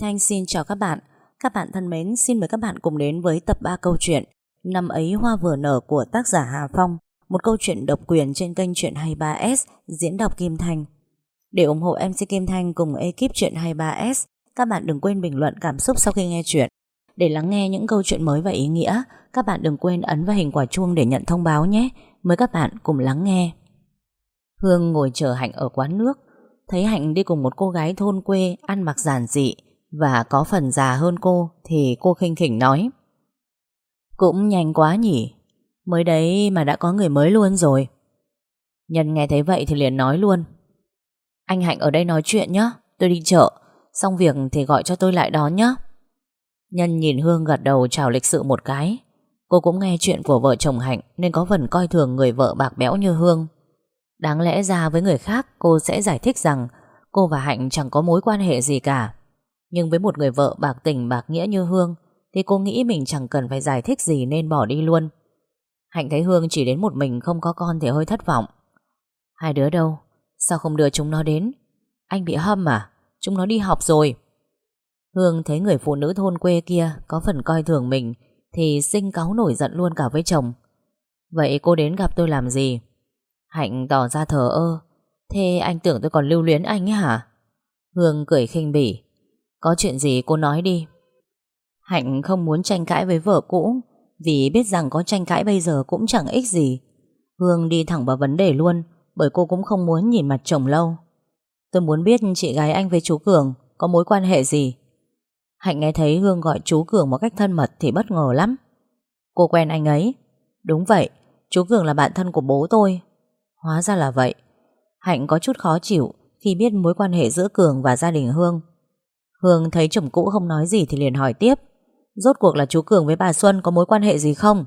Thanh xin chào các bạn. Các bạn thân mến, xin mời các bạn cùng đến với tập 3 câu chuyện Năm ấy hoa vừa nở của tác giả Hà Phong, một câu chuyện độc quyền trên kênh Chuyện 23S diễn đọc Kim Thanh. Để ủng hộ MC Kim Thanh cùng ekip Chuyện 23S, các bạn đừng quên bình luận cảm xúc sau khi nghe chuyện. Để lắng nghe những câu chuyện mới và ý nghĩa, các bạn đừng quên ấn vào hình quả chuông để nhận thông báo nhé. Mời các bạn cùng lắng nghe. Hương ngồi chờ Hạnh ở quán nước, thấy Hạnh đi cùng một cô gái thôn quê ăn mặc giản dị và có phần già hơn cô thì cô khinh khỉnh nói. Cũng nhanh quá nhỉ, Mới đấy mà đã có người mới luôn rồi. Nhân nghe thấy vậy thì liền nói luôn. Anh Hạnh ở đây nói chuyện nhé Tôi đi chợ, Xong việc thì gọi cho tôi lại đón nhé Nhân nhìn Hương gật đầu chào lịch sự một cái. Cô cũng nghe chuyện của vợ chồng Hạnh Nên có phần coi thường người vợ bạc béo như Hương. Đáng lẽ ra với người khác Cô sẽ giải thích rằng Cô và Hạnh chẳng có mối quan hệ gì cả. Nhưng với một người vợ bạc tình bạc nghĩa như Hương, Thì cô nghĩ mình chẳng cần phải giải thích gì Nên bỏ đi luôn. Hạnh thấy Hương chỉ đến một mình không có con Thì hơi thất vọng. Hai đứa đâu? Sao không đưa chúng nó đến? Anh bị hâm à? Chúng nó đi học rồi. Hương thấy người phụ nữ thôn quê kia Có phần coi thường mình Thì sinh cáu nổi giận luôn cả với chồng. Vậy cô đến gặp tôi làm gì? Hạnh tỏ ra thờ ơ. Thế anh tưởng tôi còn lưu luyến anh ấy hả? Hương cười khinh bỉ. Có chuyện gì cô nói đi. Hạnh không muốn tranh cãi với vợ cũ Vì biết rằng có tranh cãi bây giờ Cũng chẳng ích gì. Hương đi thẳng vào vấn đề luôn Bởi cô cũng không muốn nhìn mặt chồng lâu. Tôi muốn biết chị gái anh với chú Cường Có mối quan hệ gì. Hạnh nghe thấy Hương gọi chú Cường một cách thân mật Thì bất ngờ lắm. Cô quen anh ấy. Đúng vậy, chú Cường là bạn thân của bố tôi. Hóa ra là vậy. Hạnh có chút khó chịu Khi biết mối quan hệ giữa Cường và gia đình Hương. Hương thấy chồng cũ không nói gì Thì liền hỏi tiếp. Rốt cuộc là chú Cường với bà Xuân có mối quan hệ gì không?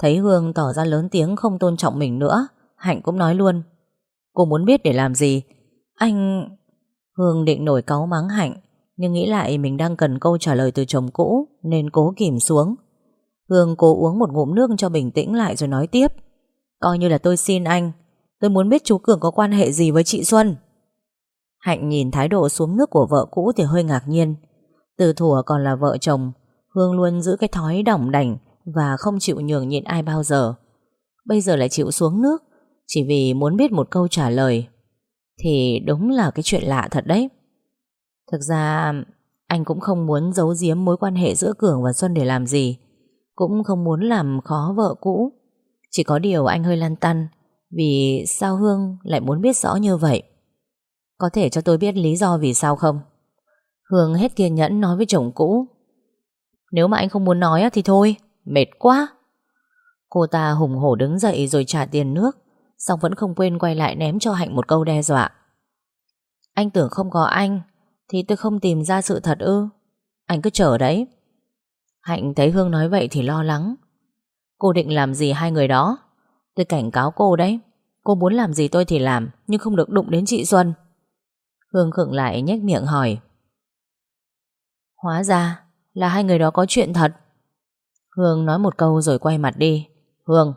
Thấy Hương tỏ ra lớn tiếng Không tôn trọng mình nữa, Hạnh cũng nói luôn. Cô muốn biết để làm gì? Anh... Hương định nổi cáu mắng Hạnh, Nhưng nghĩ lại mình đang cần câu trả lời từ chồng cũ, Nên cố kìm xuống. Hương cố uống một ngụm nước cho bình tĩnh lại rồi nói tiếp. Coi như là tôi xin anh. Tôi muốn biết chú Cường có quan hệ gì với chị Xuân. Hạnh nhìn thái độ xuống nước của vợ cũ thì hơi ngạc nhiên. Từ thủa còn là vợ chồng, Hương luôn giữ cái thói đỏng đảnh Và không chịu nhường nhịn ai bao giờ. Bây giờ lại chịu xuống nước, Chỉ vì muốn biết một câu trả lời. Thì đúng là cái chuyện lạ thật đấy. Thực ra, Anh cũng không muốn giấu giếm mối quan hệ giữa Cường và Xuân để làm gì. Cũng không muốn làm khó vợ cũ. Chỉ có điều anh hơi lăn tăn Vì sao Hương lại muốn biết rõ như vậy? Có thể cho tôi biết lý do vì sao không? Hương hết kiên nhẫn nói với chồng cũ. Nếu mà anh không muốn nói thì thôi, Mệt quá. Cô ta hùng hổ đứng dậy rồi trả tiền nước, Xong vẫn không quên quay lại ném cho Hạnh một câu đe dọa. Anh tưởng không có anh, Thì tôi không tìm ra sự thật ư? Anh cứ chờ đấy. Hạnh thấy Hương nói vậy thì lo lắng. Cô định làm gì hai người đó? Tôi cảnh cáo cô đấy. Cô muốn làm gì tôi thì làm, Nhưng không được đụng đến chị Xuân. Hương khựng lại nhếch miệng hỏi. Hóa ra là hai người đó có chuyện thật. Hương nói một câu rồi quay mặt đi. Hương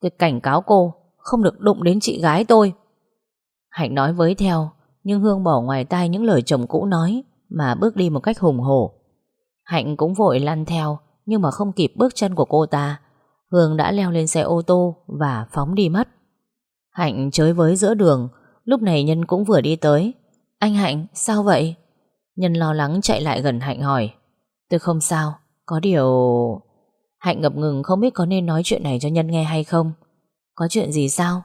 Tôi cảnh cáo cô Không được đụng đến chị gái tôi. Hạnh nói với theo, Nhưng Hương bỏ ngoài tai những lời chồng cũ nói Mà bước đi một cách hùng hổ. Hạnh cũng vội lăn theo, Nhưng mà không kịp bước chân của cô ta. Hương đã leo lên xe ô tô Và phóng đi mất. Hạnh chới với giữa đường, Lúc này Nhân cũng vừa đi tới. Anh Hạnh, sao vậy? Nhân lo lắng chạy lại gần Hạnh hỏi. Tôi không sao, Có điều... Hạnh ngập ngừng không biết có nên nói chuyện này cho Nhân nghe hay không. Có chuyện gì sao?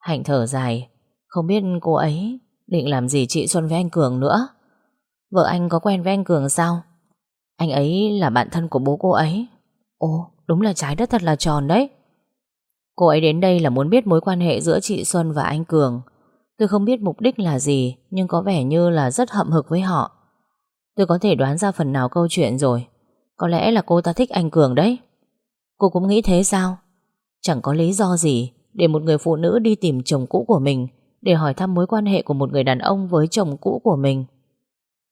Hạnh thở dài. Không biết cô ấy định làm gì chị Xuân với anh Cường nữa. Vợ anh có quen với anh Cường sao? Anh ấy là bạn thân của bố cô ấy. Ồ, đúng là trái đất thật là tròn đấy. Cô ấy đến đây là muốn biết mối quan hệ giữa chị Xuân và anh Cường. Tôi không biết mục đích là gì, Nhưng có vẻ như là rất hậm hực với họ. Tôi có thể đoán ra phần nào câu chuyện rồi. Có lẽ là cô ta thích anh Cường đấy. Cô cũng nghĩ thế sao? Chẳng có lý do gì Để một người phụ nữ đi tìm chồng cũ của mình, Để hỏi thăm mối quan hệ của một người đàn ông Với chồng cũ của mình.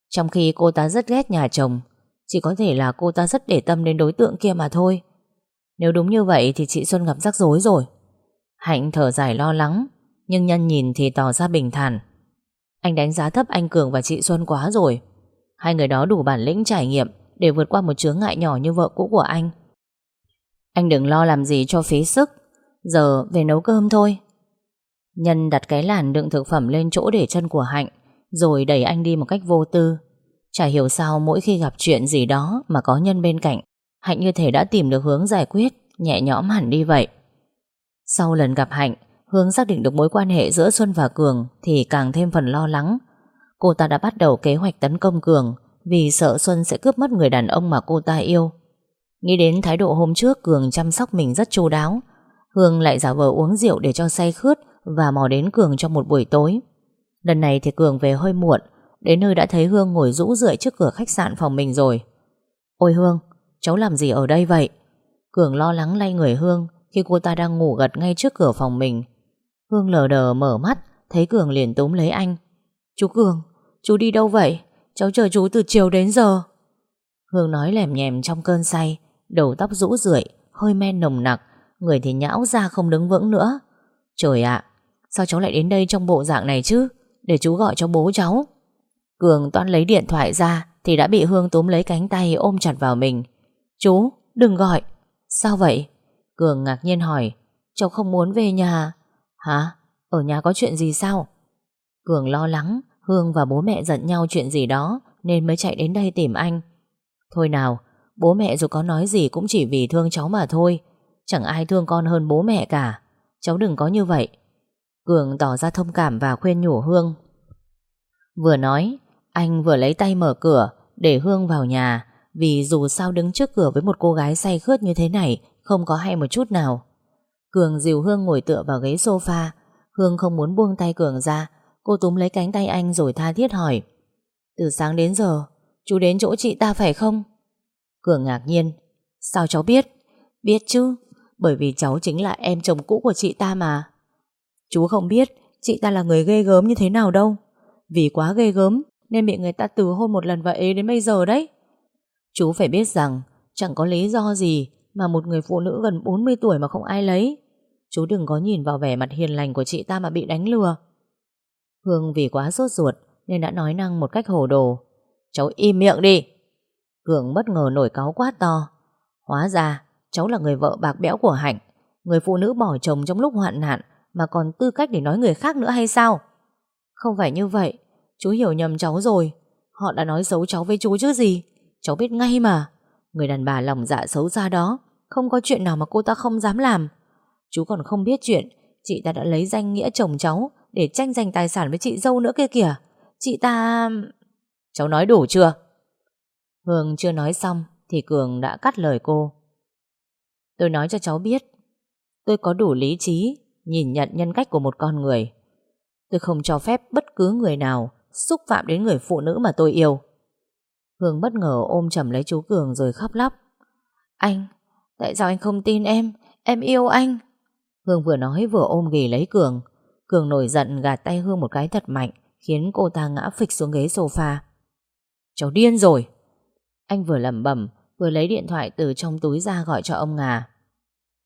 Trong khi cô ta rất ghét nhà chồng, Chỉ có thể là cô ta rất để tâm đến đối tượng kia mà thôi. Nếu đúng như vậy Thì chị Xuân gặp rắc rối rồi. Hạnh thở dài lo lắng. Nhưng nhân nhìn thì tỏ ra bình thản. Anh đánh giá thấp anh Cường và chị Xuân quá rồi. Hai người đó đủ bản lĩnh trải nghiệm Để vượt qua một chướng ngại nhỏ như vợ cũ của anh. Anh đừng lo làm gì cho phí sức. Giờ về nấu cơm thôi. Nhân đặt cái làn đựng thực phẩm lên chỗ để chân của Hạnh, Rồi đẩy anh đi một cách vô tư. Chả hiểu sao mỗi khi gặp chuyện gì đó Mà có Nhân bên cạnh, Hạnh như thể đã tìm được hướng giải quyết, Nhẹ nhõm hẳn đi vậy. Sau lần gặp Hạnh Hương xác định được mối quan hệ giữa Xuân và Cường Thì càng thêm phần lo lắng. Cô ta đã bắt đầu kế hoạch tấn công Cường Vì sợ Xuân sẽ cướp mất người đàn ông mà cô ta yêu. Nghĩ đến thái độ hôm trước, Cường chăm sóc mình rất chu đáo. Hương lại giả vờ uống rượu để cho say khướt Và mò đến Cường trong một buổi tối. Lần này thì Cường về hơi muộn, Đến nơi đã thấy Hương ngồi rũ rượi trước cửa khách sạn phòng mình rồi. Ôi Hương, Cháu làm gì ở đây vậy? Cường lo lắng lay người Hương Khi cô ta đang ngủ gật ngay trước cửa phòng mình. Hương lờ đờ mở mắt Thấy Cường liền túm lấy anh. Chú Cường, chú đi đâu vậy? Cháu chờ chú từ chiều đến giờ. Hương nói lèm nhèm trong cơn say Đầu tóc rũ rượi Hơi men nồng nặc Người thì nhão ra không đứng vững nữa. Trời ạ, sao cháu lại đến đây trong bộ dạng này chứ? Để chú gọi cho bố cháu. Cường toan lấy điện thoại ra Thì đã bị Hương túm lấy cánh tay ôm chặt vào mình. Chú, đừng gọi. Sao vậy? Cường ngạc nhiên hỏi. Cháu không muốn về nhà. Hả? Ở nhà có chuyện gì sao? Cường lo lắng Hương và bố mẹ giận nhau chuyện gì đó Nên mới chạy đến đây tìm anh. Thôi nào, bố mẹ dù có nói gì Cũng chỉ vì thương cháu mà thôi. Chẳng ai thương con hơn bố mẹ cả. Cháu đừng có như vậy. Cường tỏ ra thông cảm và khuyên nhủ Hương. Vừa nói Anh vừa lấy tay mở cửa Để Hương vào nhà Vì dù sao đứng trước cửa với một cô gái say khướt như thế này Không có hay một chút nào. Cường dìu Hương ngồi tựa vào ghế sofa. Hương không muốn buông tay Cường ra. Cô túm lấy cánh tay anh rồi tha thiết hỏi. Từ sáng đến giờ, Chú đến chỗ chị ta phải không? Cường ngạc nhiên. Sao cháu biết? Biết chứ, Bởi vì cháu chính là em chồng cũ của chị ta mà. Chú không biết Chị ta là người ghê gớm như thế nào đâu. Vì quá ghê gớm Nên bị người ta từ hôn một lần và ế đến bây giờ đấy. Chú phải biết rằng Chẳng có lý do gì Mà một người phụ nữ gần 40 tuổi mà không ai lấy. Chú đừng có nhìn vào vẻ mặt hiền lành của chị ta mà bị đánh lừa. Hương vì quá sốt ruột Nên đã nói năng một cách hồ đồ. Cháu im miệng đi. Hương bất ngờ nổi cáu quát to. Hóa ra, cháu là người vợ bạc bẽo của Hạnh, Người phụ nữ bỏ chồng trong lúc hoạn nạn Mà còn tư cách để nói người khác nữa hay sao? Không phải như vậy, Chú hiểu nhầm cháu rồi. Họ đã nói xấu cháu với chú chứ gì? Cháu biết ngay mà. Người đàn bà lòng dạ xấu xa đó, Không có chuyện nào mà cô ta không dám làm. Chú còn không biết chuyện. Chị ta đã lấy danh nghĩa chồng cháu Để tranh giành tài sản với chị dâu nữa kia kìa. Chị ta... Cháu nói đủ chưa? Hương chưa nói xong Thì Cường đã cắt lời cô. Tôi nói cho cháu biết, Tôi có đủ lý trí Nhìn nhận nhân cách của một con người. Tôi không cho phép bất cứ người nào Xúc phạm đến người phụ nữ mà tôi yêu. Hương bất ngờ ôm chầm lấy chú Cường rồi khóc lóc. Anh, Tại sao anh không tin em? Em yêu anh. Hương vừa nói vừa ôm ghì lấy Cường Cường nổi giận gạt tay Hương một cái thật mạnh, Khiến cô ta ngã phịch xuống ghế sofa Cháu điên rồi Anh vừa lẩm bẩm, Vừa lấy điện thoại từ trong túi ra gọi cho ông Ngà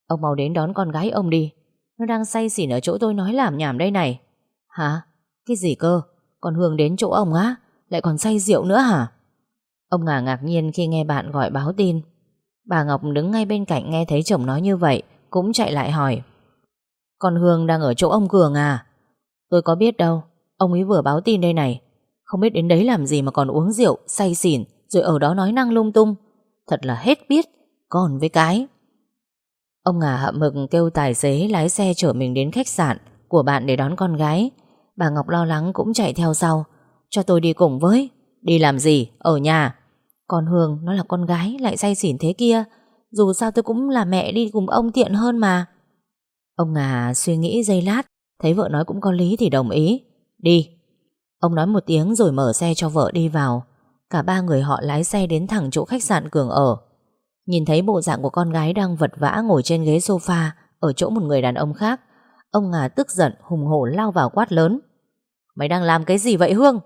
Ông mau đến đón con gái ông đi Nó đang say xỉn ở chỗ tôi nói làm nhảm đây này Hả? Cái gì cơ? Còn Hương đến chỗ ông á? Lại còn say rượu nữa hả? Ông Ngà ngạc nhiên khi nghe bạn gọi báo tin Bà Ngọc đứng ngay bên cạnh nghe thấy chồng nói như vậy, Cũng chạy lại hỏi con Hương đang ở chỗ ông Cường à? Tôi có biết đâu, Ông ấy vừa báo tin đây này. Không biết đến đấy làm gì mà còn uống rượu, Say xỉn, Rồi ở đó nói năng lung tung. Thật là hết biết, Còn với cái. Ông Ngà hậm mực kêu tài xế lái xe chở mình đến khách sạn Của bạn để đón con gái. Bà Ngọc lo lắng cũng chạy theo sau. Cho tôi đi cùng với. Đi làm gì? Ở nhà. Còn Hương nó là con gái lại say xỉn thế kia. Dù sao tôi cũng là mẹ đi cùng ông tiện hơn mà. Ông Ngà suy nghĩ giây lát, Thấy vợ nói cũng có lý thì đồng ý. Đi. Ông nói một tiếng rồi mở xe cho vợ đi vào. Cả ba người họ lái xe đến thẳng chỗ khách sạn Cường ở. Nhìn thấy bộ dạng của con gái đang vật vã ngồi trên ghế sofa Ở chỗ một người đàn ông khác, Ông Ngà tức giận, hùng hổ lao vào quát lớn. Mày đang làm cái gì vậy, Hương?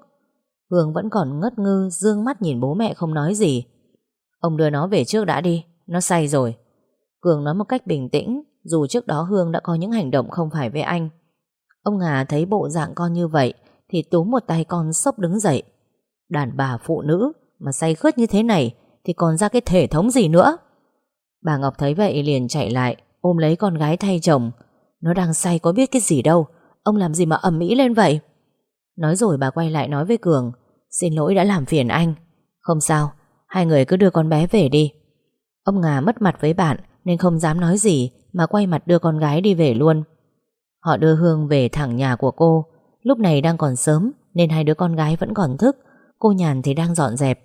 Hương vẫn còn ngất ngư, Dương mắt nhìn bố mẹ không nói gì. Ông đưa nó về trước đã đi, Nó say rồi. Cường nói một cách bình tĩnh. Dù trước đó Hương đã có những hành động không phải với anh Ông Ngà thấy bộ dạng con như vậy Thì túm một tay con sốc đứng dậy Đàn bà phụ nữ mà say khướt như thế này thì còn ra cái thể thống gì nữa. Bà Ngọc thấy vậy liền chạy lại ôm lấy con gái thay chồng. Nó đang say có biết cái gì đâu. Ông làm gì mà ầm ĩ lên vậy? Nói rồi bà quay lại nói với Cường Xin lỗi đã làm phiền anh Không sao, hai người cứ đưa con bé về đi Ông Ngà mất mặt với bạn nên không dám nói gì, Mà quay mặt đưa con gái đi về luôn. Họ đưa Hương về thẳng nhà của cô. Lúc này đang còn sớm, Nên hai đứa con gái vẫn còn thức. Cô Nhàn thì đang dọn dẹp.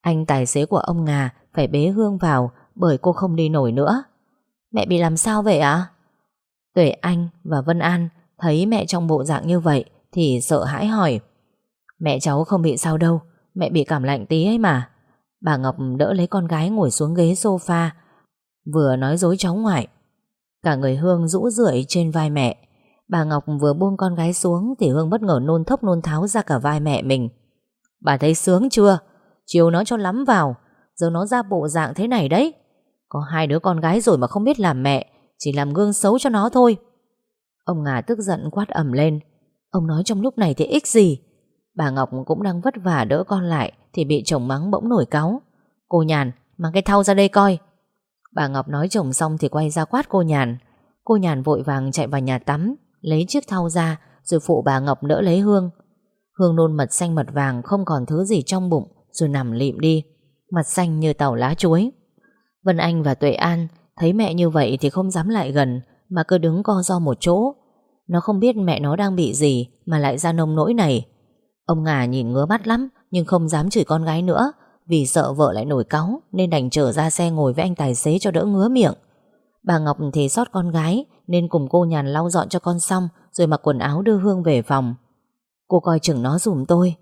Anh tài xế của ông Ngà phải bế Hương vào, Bởi cô không đi nổi nữa. Mẹ bị làm sao vậy ạ? Tuệ Anh và Vân An Thấy mẹ trong bộ dạng như vậy Thì sợ hãi hỏi. Mẹ cháu không bị sao đâu, Mẹ bị cảm lạnh tí ấy mà. Bà Ngọc đỡ lấy con gái ngồi xuống ghế sofa Vừa nói dối cháu ngoại. Cả người Hương rũ rượi trên vai mẹ. Bà Ngọc vừa buông con gái xuống Thì Hương bất ngờ nôn thốc nôn tháo ra cả vai mẹ mình. Bà thấy sướng chưa? Chiều nó cho lắm vào. Giờ nó ra bộ dạng thế này đấy. Có hai đứa con gái rồi mà không biết làm mẹ, Chỉ làm gương xấu cho nó thôi. Ông Ngà tức giận quát ẩm lên. Ông nói trong lúc này thì ích gì? Bà Ngọc cũng đang vất vả đỡ con lại Thì bị chồng mắng bỗng nổi cáu. Cô Nhàn, mang cái thau ra đây coi. Bà Ngọc nói chồng xong thì quay ra quát cô Nhàn. Cô Nhàn vội vàng chạy vào nhà tắm, Lấy chiếc thau ra, Rồi phụ bà Ngọc đỡ lấy Hương. Hương nôn mật xanh mật vàng, Không còn thứ gì trong bụng, Rồi nằm lịm đi. Mặt xanh như tàu lá chuối. Vân Anh và Tuệ An Thấy mẹ như vậy thì không dám lại gần, Mà cứ đứng co do một chỗ. Nó không biết mẹ nó đang bị gì Mà lại ra nông nỗi này. Ông Ngà nhìn ngứa mắt lắm, Nhưng không dám chửi con gái nữa vì sợ vợ lại nổi cáu Nên đành trở ra xe ngồi với anh tài xế cho đỡ ngứa miệng. Bà Ngọc thì sót con gái Nên cùng cô nhàn lau dọn cho con xong Rồi mặc quần áo đưa Hương về phòng. Cô coi chừng nó dùm tôi.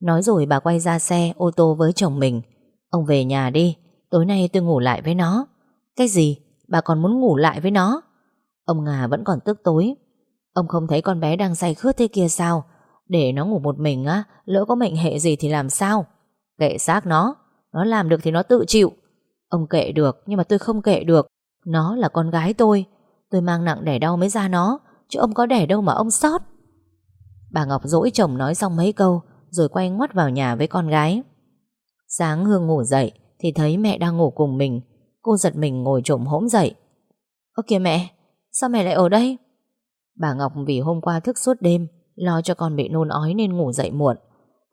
Nói rồi bà quay ra xe, ô tô với chồng mình. Ông về nhà đi, Tối nay tôi ngủ lại với nó. Cái gì? Bà còn muốn ngủ lại với nó? Ông Ngà vẫn còn tức tối. Ông không thấy con bé đang say khướt thế kia sao? Để nó ngủ một mình á, Lỡ có mệnh hệ gì thì làm sao? Kệ xác nó. Nó làm được thì nó tự chịu. Ông kệ được, nhưng mà tôi không kệ được. Nó là con gái tôi. Tôi mang nặng đẻ đau mới ra nó, Chứ ông có đẻ đâu mà ông sót. Bà Ngọc dỗi chồng nói xong mấy câu, Rồi quay ngoắt vào nhà với con gái. Sáng Hương ngủ dậy, Thì thấy mẹ đang ngủ cùng mình. Cô giật mình ngồi trộm hỗn dậy. Ơ kìa mẹ, Sao mẹ lại ở đây? Bà Ngọc vì hôm qua thức suốt đêm, Lo cho con bị nôn ói nên ngủ dậy muộn.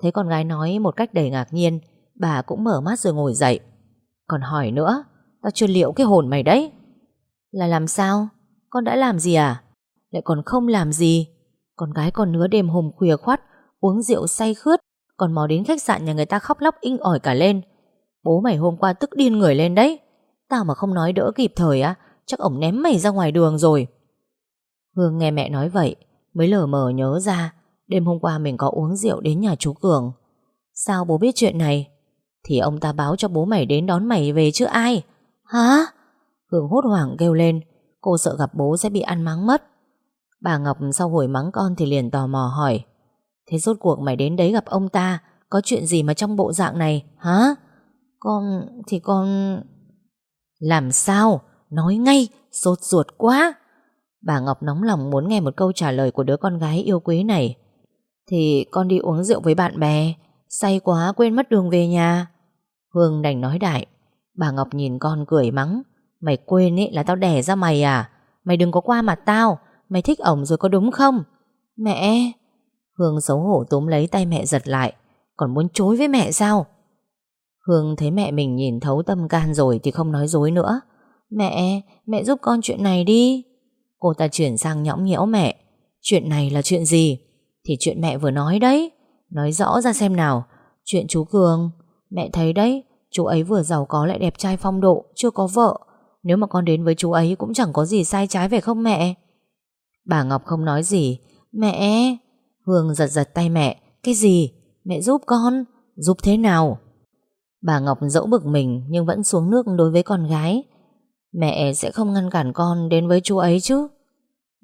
Thấy con gái nói một cách đầy ngạc nhiên, Bà cũng mở mắt rồi ngồi dậy. Còn hỏi nữa, Tao chưa liệu cái hồn mày đấy. Là làm sao? Con đã làm gì à? Lại còn không làm gì? Con gái còn nứa đêm hôm khuya khoắt, Uống rượu say khướt, Còn mò đến khách sạn nhà người ta khóc lóc inh ỏi cả lên. Bố mày hôm qua tức điên người lên đấy. Tao mà không nói đỡ kịp thời á, Chắc ổng ném mày ra ngoài đường rồi. Hương nghe mẹ nói vậy, Mới lờ mờ nhớ ra Đêm hôm qua mình có uống rượu đến nhà chú Cường. Sao bố biết chuyện này? Thì ông ta báo cho bố mày đến đón mày về chứ ai? Hả? Hương hốt hoảng kêu lên, Cô sợ gặp bố sẽ bị ăn mắng mất. Bà Ngọc sau hồi mắng con thì liền tò mò hỏi, Thế rốt cuộc mày đến đấy gặp ông ta, Có chuyện gì mà trong bộ dạng này, Hả? Con, thì con Làm sao? Nói ngay, Sốt ruột quá. Bà Ngọc nóng lòng muốn nghe một câu trả lời của đứa con gái yêu quý này. Thì con đi uống rượu với bạn bè, say quá quên mất đường về nhà. Hương đành nói đại. Bà Ngọc nhìn con cười mắng. Mày quên ấy là tao đẻ ra mày à? Mày đừng có qua mặt tao, mày thích ổng rồi có đúng không? Mẹ! Hương xấu hổ túm lấy tay mẹ giật lại. Còn muốn chối với mẹ sao? Hương thấy mẹ mình nhìn thấu tâm can rồi thì không nói dối nữa. Mẹ, mẹ giúp con chuyện này đi. Cô ta chuyển sang nhõng nhẽo mẹ Chuyện này là chuyện gì thì chuyện mẹ vừa nói đấy. Nói rõ ra xem nào. Chuyện chú Cường, Mẹ thấy đấy, Chú ấy vừa giàu có lại đẹp trai phong độ, Chưa có vợ. Nếu mà con đến với chú ấy cũng chẳng có gì sai trái phải không mẹ? Bà Ngọc không nói gì. Mẹ, Hương giật giật tay mẹ. Cái gì? Mẹ giúp con? Giúp thế nào? Bà Ngọc dẫu bực mình Nhưng vẫn xuống nước đối với con gái. Mẹ sẽ không ngăn cản con đến với chú ấy chứ.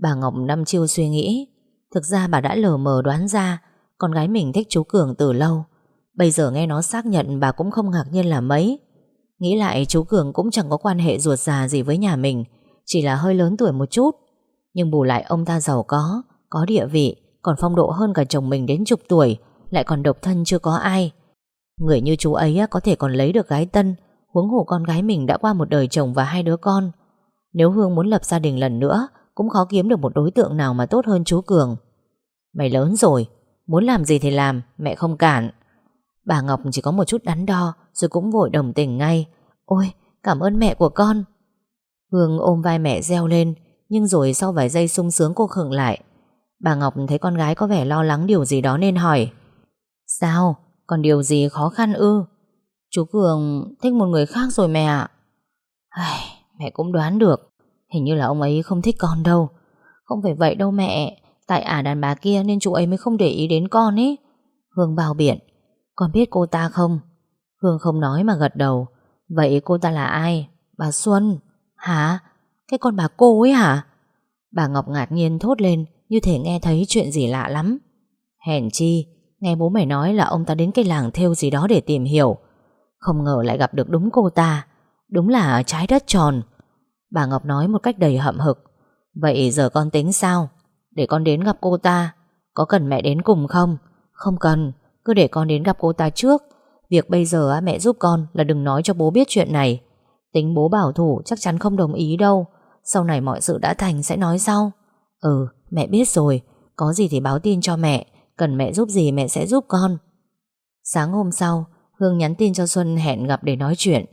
Bà Ngọc năm chiêu suy nghĩ. Thực ra bà đã lờ mờ đoán ra, Con gái mình thích chú Cường từ lâu. Bây giờ nghe nó xác nhận bà cũng không ngạc nhiên là mấy. Nghĩ lại chú Cường cũng chẳng có quan hệ ruột già gì với nhà mình, Chỉ là hơi lớn tuổi một chút. Nhưng bù lại ông ta giàu có Có địa vị, Còn phong độ hơn cả chồng mình đến chục tuổi, Lại còn độc thân chưa có ai. Người như chú ấy có thể còn lấy được gái tân, Huống hồ con gái mình đã qua một đời chồng và hai đứa con. Nếu Hương muốn lập gia đình lần nữa cũng khó kiếm được một đối tượng nào mà tốt hơn chú Cường. Mày lớn rồi, Muốn làm gì thì làm, Mẹ không cản. Bà Ngọc chỉ có một chút đắn đo, Rồi cũng vội đồng tình ngay. Ôi, cảm ơn mẹ của con. Hương ôm vai mẹ reo lên, Nhưng rồi sau vài giây sung sướng cô khựng lại. Bà Ngọc thấy con gái có vẻ lo lắng điều gì đó nên hỏi. Sao? Còn điều gì khó khăn ư? Chú Cường thích một người khác rồi mẹ ạ. Mẹ cũng đoán được. Hình như là ông ấy không thích con đâu. Không phải vậy đâu mẹ. Tại ả đàn bà kia nên chú ấy mới không để ý đến con ấy. Hương bao biện. Con biết cô ta không? Hương không nói mà gật đầu. Vậy cô ta là ai? Bà Xuân. Hả? Cái con bà cô ấy hả? Bà Ngọc ngạc nhiên thốt lên, Như thể nghe thấy chuyện gì lạ lắm. Hèn chi, Nghe bố mày nói là ông ta đến cái làng theo gì đó để tìm hiểu. Không ngờ lại gặp được đúng cô ta. Đúng là trái đất tròn. Bà Ngọc nói một cách đầy hậm hực. Vậy giờ con tính sao? Để con đến gặp cô ta. Có cần mẹ đến cùng không? Không cần. Cứ để con đến gặp cô ta trước. Việc bây giờ mẹ giúp con là đừng nói cho bố biết chuyện này. Tính bố bảo thủ, chắc chắn không đồng ý đâu. Sau này mọi sự đã thành sẽ nói sau. Ừ mẹ biết rồi. Có gì thì báo tin cho mẹ. Cần mẹ giúp gì mẹ sẽ giúp con. Sáng hôm sau, Hương nhắn tin cho Xuân hẹn gặp để nói chuyện.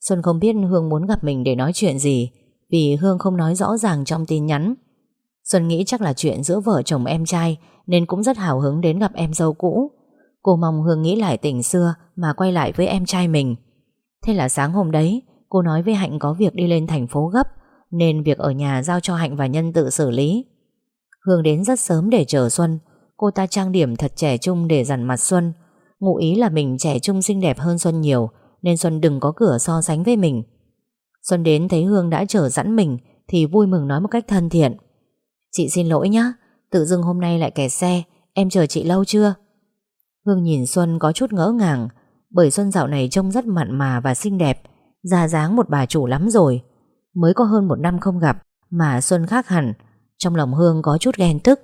Xuân không biết Hương muốn gặp mình để nói chuyện gì. Vì Hương không nói rõ ràng trong tin nhắn. Xuân nghĩ chắc là chuyện giữa vợ chồng em trai, Nên cũng rất hào hứng đến gặp em dâu cũ. Cô mong Hương nghĩ lại tình xưa Mà quay lại với em trai mình. Thế là sáng hôm đấy, Cô nói với Hạnh có việc đi lên thành phố gấp, Nên việc ở nhà giao cho Hạnh và Nhân tự xử lý. Hương đến rất sớm để chờ Xuân. Cô ta trang điểm thật trẻ trung để dằn mặt Xuân. Ngụ ý là mình trẻ trung xinh đẹp hơn Xuân nhiều, Nên Xuân đừng có cửa so sánh với mình. Xuân đến thấy Hương đã trở sẵn mình Thì vui mừng nói một cách thân thiện. Chị xin lỗi nhé Tự dưng hôm nay lại kẹt xe, Em chờ chị lâu chưa? Hương nhìn Xuân có chút ngỡ ngàng, Bởi Xuân dạo này trông rất mặn mà và xinh đẹp già dáng một bà chủ lắm rồi. Mới có hơn một năm không gặp Mà Xuân khác hẳn, Trong lòng Hương có chút ghen tức.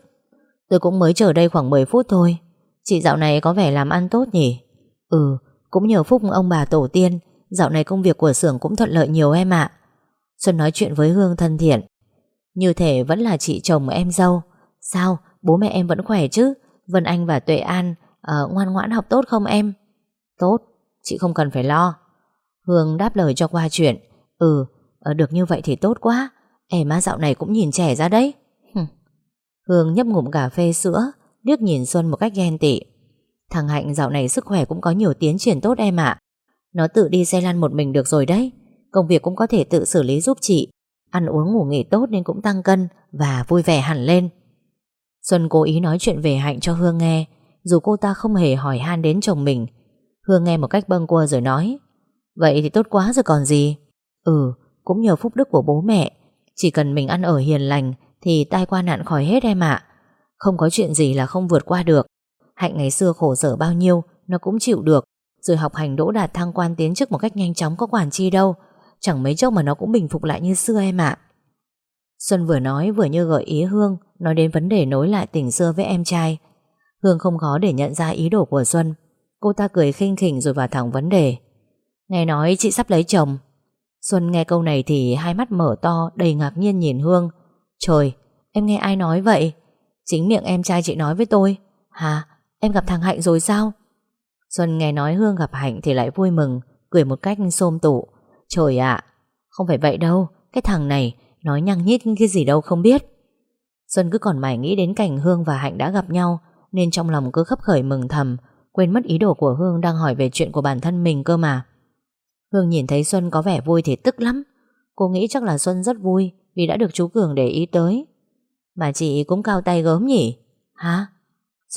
Tôi cũng mới chờ đây khoảng 10 phút thôi, Chị dạo này có vẻ làm ăn tốt nhỉ? Ừ Cũng nhờ phúc ông bà tổ tiên Dạo này công việc của xưởng cũng thuận lợi nhiều em ạ. Xuân nói chuyện với Hương thân thiện. Như thể vẫn là chị chồng em dâu. Sao? Bố mẹ em vẫn khỏe chứ? Vân Anh và Tuệ An à, Ngoan ngoãn học tốt không em? Tốt. Chị không cần phải lo. Hương đáp lời cho qua chuyện. Ừ ờ, Được như vậy thì tốt quá. Em má dạo này cũng nhìn trẻ ra đấy. Hương nhấp ngụm cà phê sữa liếc nhìn Xuân một cách ghen tị. Thằng Hạnh dạo này sức khỏe cũng có nhiều tiến triển tốt em ạ. Nó tự đi xe lăn một mình được rồi đấy Công việc cũng có thể tự xử lý giúp chị Ăn uống ngủ nghỉ tốt nên cũng tăng cân Và vui vẻ hẳn lên Xuân cố ý nói chuyện về Hạnh cho Hương nghe Dù cô ta không hề hỏi han đến chồng mình Hương nghe một cách bâng quơ rồi nói Vậy thì tốt quá rồi còn gì Ừ cũng nhờ phúc đức của bố mẹ Chỉ cần mình ăn ở hiền lành thì tai qua nạn khỏi hết em ạ. Không có chuyện gì là không vượt qua được. Hạnh ngày xưa khổ sở bao nhiêu, nó cũng chịu được. Rồi học hành đỗ đạt thăng quan tiến chức một cách nhanh chóng có quản chi đâu. Chẳng mấy chốc mà nó cũng bình phục lại như xưa em ạ. Xuân vừa nói vừa như gợi ý Hương nói đến vấn đề nối lại tình xưa với em trai. Hương không khó để nhận ra ý đồ của Xuân. Cô ta cười khinh khỉnh rồi vào thẳng vấn đề. Nghe nói chị sắp lấy chồng. Xuân nghe câu này thì hai mắt mở to đầy ngạc nhiên nhìn Hương. Trời, em nghe ai nói vậy? Chính miệng em trai chị nói với tôi. Hả? Em gặp thằng Hạnh rồi sao? Xuân nghe nói Hương gặp Hạnh thì lại vui mừng, cười một cách xôm tụ. Trời ạ, không phải vậy đâu, cái thằng này nói nhăng nhít cái gì đâu không biết. Xuân cứ còn mải nghĩ đến cảnh Hương và Hạnh đã gặp nhau, nên trong lòng cứ khấp khởi mừng thầm, quên mất ý đồ của Hương đang hỏi về chuyện của bản thân mình cơ mà. Hương nhìn thấy Xuân có vẻ vui thì tức lắm. Cô nghĩ chắc là Xuân rất vui vì đã được chú Cường để ý tới. Mà chị cũng cao tay gớm nhỉ? Hả?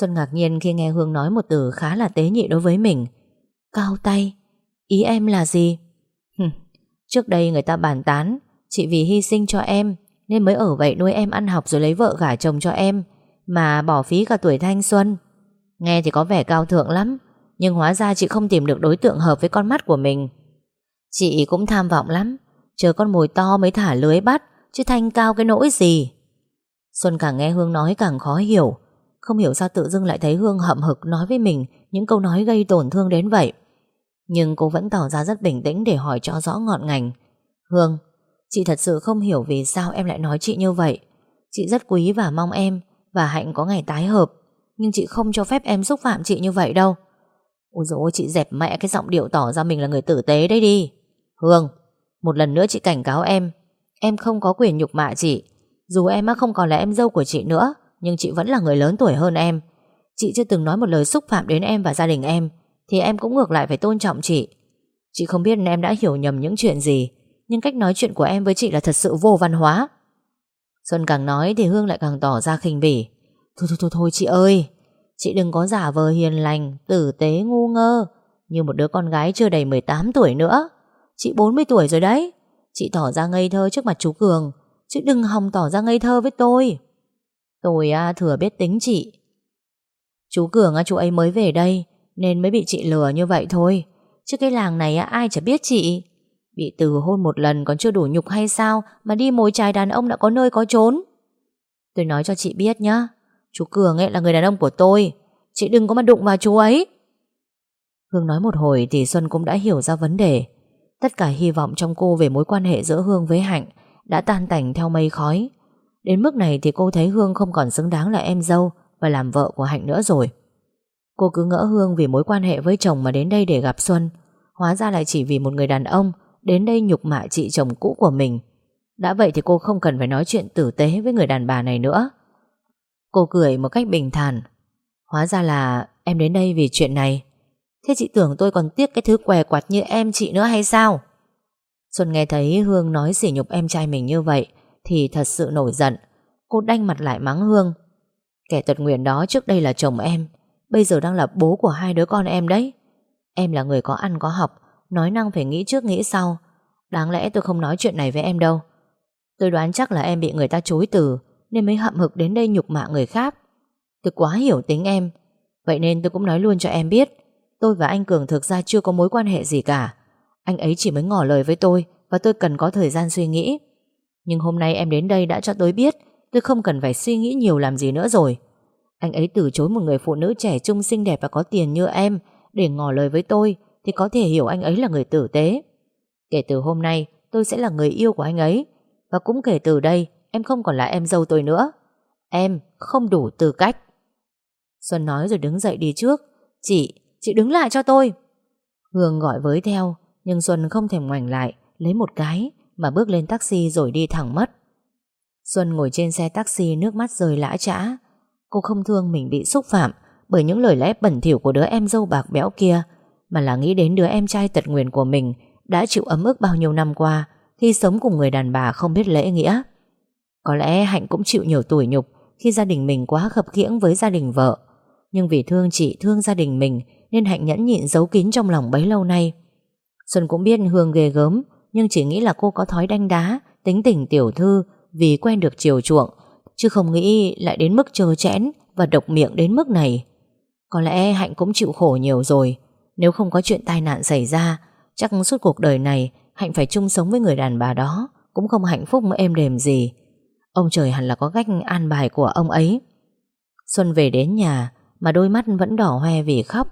Xuân ngạc nhiên khi nghe Hương nói một từ khá là tế nhị đối với mình. Cao tay? Ý em là gì? Hừm, trước đây người ta bàn tán chị vì hy sinh cho em nên mới ở vậy nuôi em ăn học rồi lấy vợ gả chồng cho em mà bỏ phí cả tuổi thanh xuân. Nghe thì có vẻ cao thượng lắm nhưng hóa ra chị không tìm được đối tượng hợp với con mắt của mình. Chị cũng tham vọng lắm chờ con mồi to mới thả lưới bắt Chứ thanh cao cái nỗi gì Xuân càng nghe Hương nói càng khó hiểu không hiểu sao tự dưng lại thấy Hương hậm hực nói với mình Những câu nói gây tổn thương đến vậy. Nhưng cô vẫn tỏ ra rất bình tĩnh để hỏi cho rõ ngọn ngành. Hương, Chị thật sự không hiểu vì sao em lại nói chị như vậy. Chị rất quý và mong em Và Hạnh có ngày tái hợp, Nhưng chị không cho phép em xúc phạm chị như vậy đâu. Ôi dồi ôi, chị dẹp mẹ cái giọng điệu tỏ ra mình là người tử tế đấy đi. Hương, Một lần nữa chị cảnh cáo em. Em không có quyền nhục mạ chị. Dù em không còn là em dâu của chị nữa nhưng chị vẫn là người lớn tuổi hơn em. Chị chưa từng nói một lời xúc phạm đến em và gia đình em, Thì em cũng ngược lại phải tôn trọng chị. Chị không biết em đã hiểu nhầm những chuyện gì, Nhưng cách nói chuyện của em với chị là thật sự vô văn hóa. Xuân càng nói thì Hương lại càng tỏ ra khinh bỉ. Thôi thôi thôi thôi chị ơi, Chị đừng có giả vờ hiền lành, Tử tế, ngu ngơ, Như một đứa con gái chưa đầy 18 tuổi nữa. Chị 40 tuổi rồi đấy. Chị tỏ ra ngây thơ trước mặt chú Cường, Chứ đừng hòng tỏ ra ngây thơ với tôi. Tôi à, thừa biết tính chị. Chú Cường à, chú ấy mới về đây Nên mới bị chị lừa như vậy thôi. Chứ cái làng này à, ai chả biết chị. Bị từ hôn một lần còn chưa đủ nhục hay sao Mà đi mồi chài đàn ông đã có nơi có trốn Tôi nói cho chị biết nhá Chú Cường ấy là người đàn ông của tôi. Chị đừng có mà đụng vào chú ấy. Hương nói một hồi thì Xuân cũng đã hiểu ra vấn đề. Tất cả hy vọng trong cô về mối quan hệ giữa Hương với Hạnh Đã tan tành theo mây khói. Đến mức này thì cô thấy Hương không còn xứng đáng là em dâu Và làm vợ của Hạnh nữa rồi. Cô cứ ngỡ Hương vì mối quan hệ với chồng mà đến đây để gặp Xuân, Hóa ra lại chỉ vì một người đàn ông Đến đây nhục mạ chị chồng cũ của mình. Đã vậy thì cô không cần phải nói chuyện tử tế với người đàn bà này nữa. Cô cười một cách bình thản. Hóa ra là em đến đây vì chuyện này. Thế chị tưởng tôi còn tiếc cái thứ què quạt như em chị nữa hay sao? Xuân nghe thấy Hương nói sỉ nhục em trai mình như vậy thì thật sự nổi giận. Cô đanh mặt lại mắng Hương. Kẻ tật nguyện đó trước đây là chồng em, Bây giờ đang là bố của hai đứa con em đấy. Em là người có ăn có học, Nói năng phải nghĩ trước nghĩ sau. Đáng lẽ tôi không nói chuyện này với em đâu. Tôi đoán chắc là em bị người ta chối từ, Nên mới hậm hực đến đây nhục mạ người khác. Tôi quá hiểu tính em. Vậy nên tôi cũng nói luôn cho em biết, Tôi và anh Cường thực ra chưa có mối quan hệ gì cả. Anh ấy chỉ mới ngỏ lời với tôi Và tôi cần có thời gian suy nghĩ. Nhưng hôm nay em đến đây đã cho tôi biết Tôi không cần phải suy nghĩ nhiều làm gì nữa rồi. Anh ấy từ chối một người phụ nữ trẻ trung xinh đẹp và có tiền như em Để ngỏ lời với tôi Thì có thể hiểu anh ấy là người tử tế. Kể từ hôm nay tôi sẽ là người yêu của anh ấy. Và cũng kể từ đây Em không còn là em dâu tôi nữa. Em không đủ tư cách. Xuân nói rồi đứng dậy đi trước. Chị, chị đứng lại cho tôi. Hương gọi với theo Nhưng Xuân không thèm ngoảnh lại Lấy một cái mà bước lên taxi rồi đi thẳng mất. Xuân ngồi trên xe taxi nước mắt rơi lã trã Cô không thương mình bị xúc phạm Bởi những lời lẽ bẩn thỉu của đứa em dâu bạc béo kia, Mà là nghĩ đến đứa em trai tật nguyền của mình Đã chịu ấm ức bao nhiêu năm qua Khi sống cùng người đàn bà không biết lễ nghĩa. Có lẽ Hạnh cũng chịu nhiều tủi nhục Khi gia đình mình quá khập khiễng với gia đình vợ. Nhưng vì thương chị thương gia đình mình Nên Hạnh nhẫn nhịn giấu kín trong lòng bấy lâu nay. Xuân cũng biết Hương ghê gớm nhưng chỉ nghĩ là cô có thói đanh đá, Tính tình tiểu thư, Vì quen được chiều chuộng, Chứ không nghĩ lại đến mức trơ chẽn Và độc miệng đến mức này. Có lẽ Hạnh cũng chịu khổ nhiều rồi. Nếu không có chuyện tai nạn xảy ra, Chắc suốt cuộc đời này Hạnh phải chung sống với người đàn bà đó, Cũng không hạnh phúc êm đềm gì. Ông trời hẳn là có cách an bài của ông ấy. Xuân về đến nhà, Mà đôi mắt vẫn đỏ hoe vì khóc.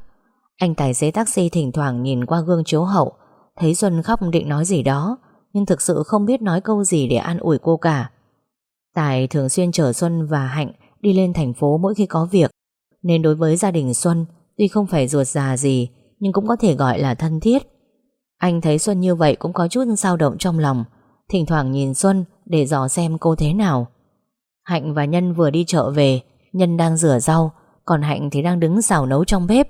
Anh tài xế taxi thỉnh thoảng nhìn qua gương chiếu hậu Thấy Xuân khóc định nói gì đó, Nhưng thực sự không biết nói câu gì để an ủi cô cả. Tài thường xuyên chở Xuân và Hạnh Đi lên thành phố mỗi khi có việc. Nên đối với gia đình Xuân, Tuy không phải ruột già gì, Nhưng cũng có thể gọi là thân thiết. Anh thấy Xuân như vậy cũng có chút dao động trong lòng, Thỉnh thoảng nhìn Xuân Để dò xem cô thế nào. Hạnh và Nhân vừa đi chợ về, Nhân đang rửa rau, Còn Hạnh thì đang đứng xào nấu trong bếp.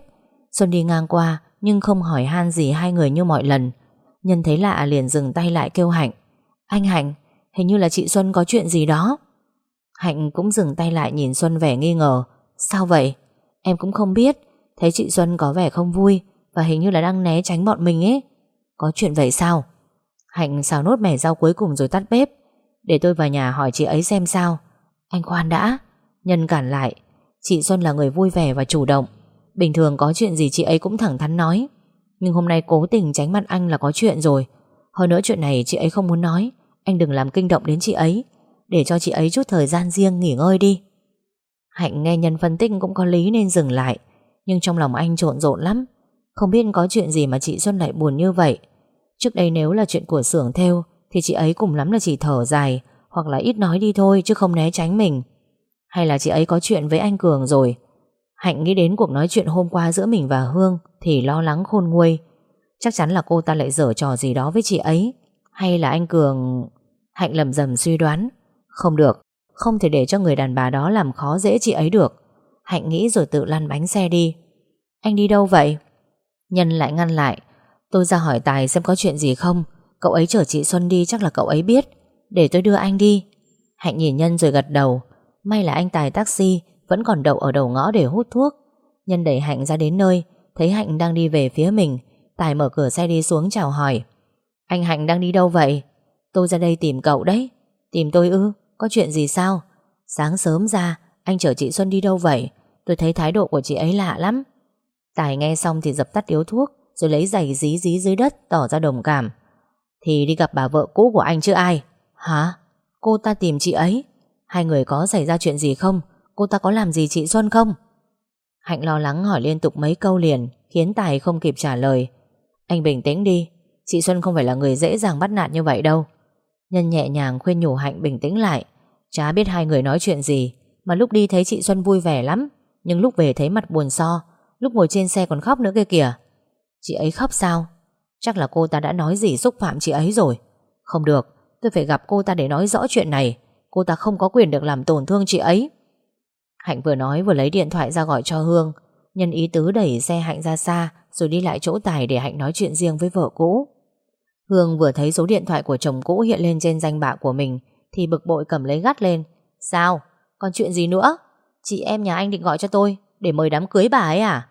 Xuân đi ngang qua nhưng không hỏi han gì hai người như mọi lần. Nhân thấy lạ liền dừng tay lại kêu Hạnh. Anh Hạnh, Hình như là chị Xuân có chuyện gì đó. Hạnh cũng dừng tay lại nhìn Xuân vẻ nghi ngờ. Sao vậy? Em cũng không biết. Thấy chị Xuân có vẻ không vui Và hình như là đang né tránh bọn mình ấy. Có chuyện vậy sao? Hạnh xào nốt mẻ rau cuối cùng rồi tắt bếp. Để tôi vào nhà hỏi chị ấy xem sao. Anh khoan đã. Nhân cản lại. Chị Xuân là người vui vẻ và chủ động. Bình thường có chuyện gì chị ấy cũng thẳng thắn nói. Nhưng hôm nay cố tình tránh mặt anh là có chuyện rồi. Hơn nữa chuyện này chị ấy không muốn nói. Anh đừng làm kinh động đến chị ấy. Để cho chị ấy chút thời gian riêng nghỉ ngơi đi. Hạnh nghe nhân phân tích cũng có lý nên dừng lại. Nhưng trong lòng anh trộn rộn lắm. Không biết có chuyện gì mà chị Xuân lại buồn như vậy. Trước đây nếu là chuyện của xưởng theo, Thì chị ấy cùng lắm là chỉ thở dài, Hoặc là ít nói đi thôi, chứ không né tránh mình. Hay là chị ấy có chuyện với anh Cường rồi Hạnh nghĩ đến cuộc nói chuyện hôm qua giữa mình và Hương Thì lo lắng khôn nguôi. Chắc chắn là cô ta lại dở trò gì đó với chị ấy. Hay là anh Cường Hạnh lầm rầm suy đoán. Không được. Không thể để cho người đàn bà đó làm khó dễ chị ấy được. Hạnh nghĩ rồi tự lăn bánh xe đi. Anh đi đâu vậy? Nhân lại ngăn lại. Tôi ra hỏi Tài xem có chuyện gì không. Cậu ấy chở chị Xuân đi chắc là cậu ấy biết. Để tôi đưa anh đi. Hạnh nhìn Nhân rồi gật đầu. May là anh Tài taxi vẫn còn đậu ở đầu ngõ để hút thuốc. Nhân đẩy Hạnh ra đến nơi, Thấy Hạnh đang đi về phía mình, Tài mở cửa xe đi xuống chào hỏi. Anh Hạnh đang đi đâu vậy? Tôi ra đây tìm cậu đấy. Tìm tôi ư? Có chuyện gì sao? Sáng sớm ra, Anh chở chị Xuân đi đâu vậy? Tôi thấy thái độ của chị ấy lạ lắm. Tài nghe xong thì dập tắt điếu thuốc, Rồi lấy giày dí dí dưới đất, Tỏ ra đồng cảm. Thì đi gặp bà vợ cũ của anh chứ ai? Hả? Cô ta tìm chị ấy? Hai người có xảy ra chuyện gì không? Cô ta có làm gì chị Xuân không? Hạnh lo lắng hỏi liên tục mấy câu liền, Khiến Tài không kịp trả lời. Anh bình tĩnh đi, Chị Xuân không phải là người dễ dàng bắt nạt như vậy đâu. Nhân nhẹ nhàng khuyên nhủ Hạnh bình tĩnh lại. Chả biết hai người nói chuyện gì, Mà lúc đi thấy chị Xuân vui vẻ lắm, Nhưng lúc về thấy mặt buồn so, Lúc ngồi trên xe còn khóc nữa kia kìa. Chị ấy khóc sao? Chắc là cô ta đã nói gì xúc phạm chị ấy rồi. Không được, Tôi phải gặp cô ta để nói rõ chuyện này. Cô ta không có quyền được làm tổn thương chị ấy. Hạnh vừa nói vừa lấy điện thoại ra gọi cho Hương Nhân ý tứ đẩy xe Hạnh ra xa, Rồi đi lại chỗ Tài để Hạnh nói chuyện riêng với vợ cũ Hương vừa thấy số điện thoại của chồng cũ hiện lên trên danh bạ của mình, Thì bực bội cầm lấy gắt lên Sao? Còn chuyện gì nữa? Chị em nhà anh định gọi cho tôi, Để mời đám cưới bà ấy à?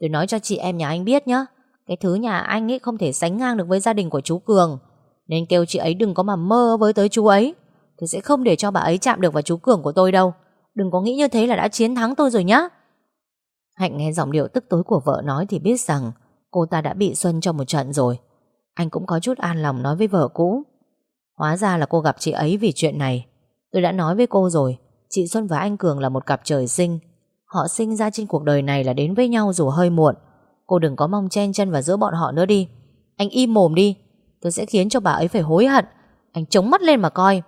Tôi nói cho chị em nhà anh biết nhé Cái thứ nhà anh ấy không thể sánh ngang được với gia đình của chú Cường Nên kêu chị ấy đừng có mà mơ với tới chú ấy Tôi sẽ không để cho bà ấy chạm được vào chú Cường của tôi đâu Đừng có nghĩ như thế là đã chiến thắng tôi rồi nhá Hạnh nghe giọng điệu tức tối của vợ nói thì biết rằng cô ta đã bị Xuân cho một trận rồi. Anh cũng có chút an lòng nói với vợ cũ. Hóa ra là cô gặp chị ấy vì chuyện này. Tôi đã nói với cô rồi, chị Xuân và anh Cường là một cặp trời sinh. Họ sinh ra trên cuộc đời này là đến với nhau dù hơi muộn. Cô đừng có mong chen chân vào giữa bọn họ nữa đi. Anh im mồm đi, tôi sẽ khiến cho bà ấy phải hối hận. Anh chống mắt lên mà coi.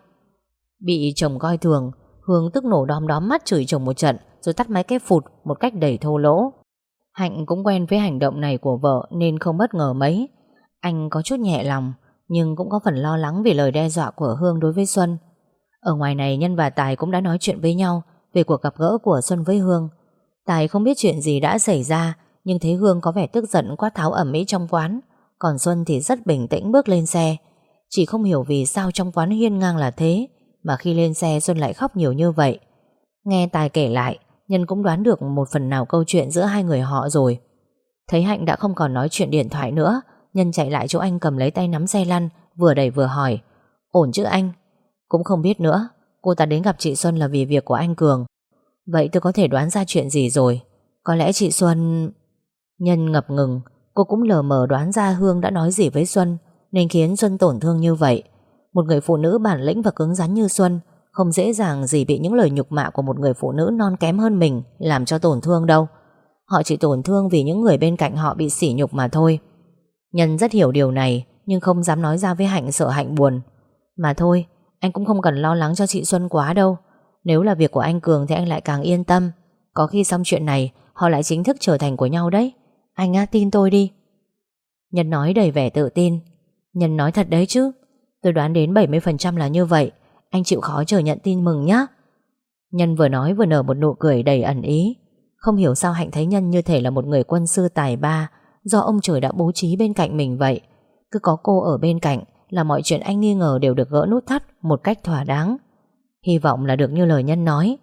Bị chồng coi thường, Hương tức nổ đom đóm mắt chửi chồng một trận, rồi tắt máy cái phụt một cách đầy thô lỗ. Hạnh cũng quen với hành động này của vợ nên không bất ngờ mấy. Anh có chút nhẹ lòng, nhưng cũng có phần lo lắng vì lời đe dọa của Hương đối với Xuân. Ở ngoài này, Nhân và Tài cũng đã nói chuyện với nhau về cuộc gặp gỡ của Xuân với Hương. Tài không biết chuyện gì đã xảy ra, nhưng thấy Hương có vẻ tức giận quát tháo ẩm mỹ trong quán, còn Xuân thì rất bình tĩnh bước lên xe. Chỉ không hiểu vì sao trong quán hiên ngang là thế mà khi lên xe Xuân lại khóc nhiều như vậy. Nghe Tài kể lại, Nhân cũng đoán được một phần nào câu chuyện giữa hai người họ rồi. Thấy Hạnh đã không còn nói chuyện điện thoại nữa, Nhân chạy lại chỗ anh cầm lấy tay nắm xe lăn, Vừa đẩy vừa hỏi, Ổn chứ anh? Cũng không biết nữa, Cô ta đến gặp chị Xuân là vì việc của anh Cường. Vậy tôi có thể đoán ra chuyện gì rồi? Có lẽ chị Xuân Nhân ngập ngừng, Cô cũng lờ mờ đoán ra Hương đã nói gì với Xuân, Nên khiến Xuân tổn thương như vậy. Một người phụ nữ bản lĩnh và cứng rắn như Xuân không dễ dàng gì bị những lời nhục mạ của một người phụ nữ non kém hơn mình làm cho tổn thương đâu. Họ chỉ tổn thương vì những người bên cạnh họ bị sỉ nhục mà thôi. Nhân rất hiểu điều này nhưng không dám nói ra với Hạnh sợ Hạnh buồn. Mà thôi, anh cũng không cần lo lắng cho chị Xuân quá đâu. Nếu là việc của anh Cường thì anh lại càng yên tâm. Có khi xong chuyện này họ lại chính thức trở thành của nhau đấy. Anh á, tin tôi đi. Nhân nói đầy vẻ tự tin. Nhân nói thật đấy chứ. Tôi đoán đến 70% là như vậy. Anh chịu khó chờ nhận tin mừng nhé Nhân vừa nói vừa nở một nụ cười đầy ẩn ý. Không hiểu sao Hạnh thấy Nhân như thể là một người quân sư tài ba, Do ông trời đã bố trí bên cạnh mình vậy. Cứ có cô ở bên cạnh Là mọi chuyện anh nghi ngờ đều được gỡ nút thắt Một cách thỏa đáng. Hy vọng là được như lời Nhân nói.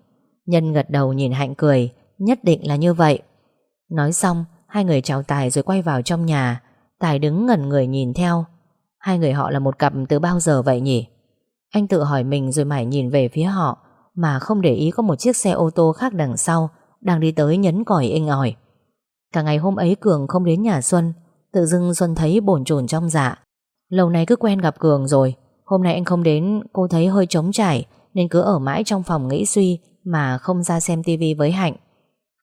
Nhân gật đầu nhìn Hạnh cười, Nhất định là như vậy. Nói xong, Hai người chào Tài rồi quay vào trong nhà. Tài đứng ngẩn người nhìn theo. Hai người họ là một cặp từ bao giờ vậy nhỉ? Anh tự hỏi mình rồi mải nhìn về phía họ, Mà không để ý có một chiếc xe ô tô khác đằng sau, Đang đi tới nhấn còi inh ỏi. Cả ngày hôm ấy Cường không đến nhà Xuân, Tự dưng Xuân thấy bồn chồn trong dạ. Lâu nay cứ quen gặp Cường rồi, Hôm nay anh không đến, Cô thấy hơi trống trải, Nên cứ ở mãi trong phòng nghĩ suy Mà không ra xem tivi với Hạnh.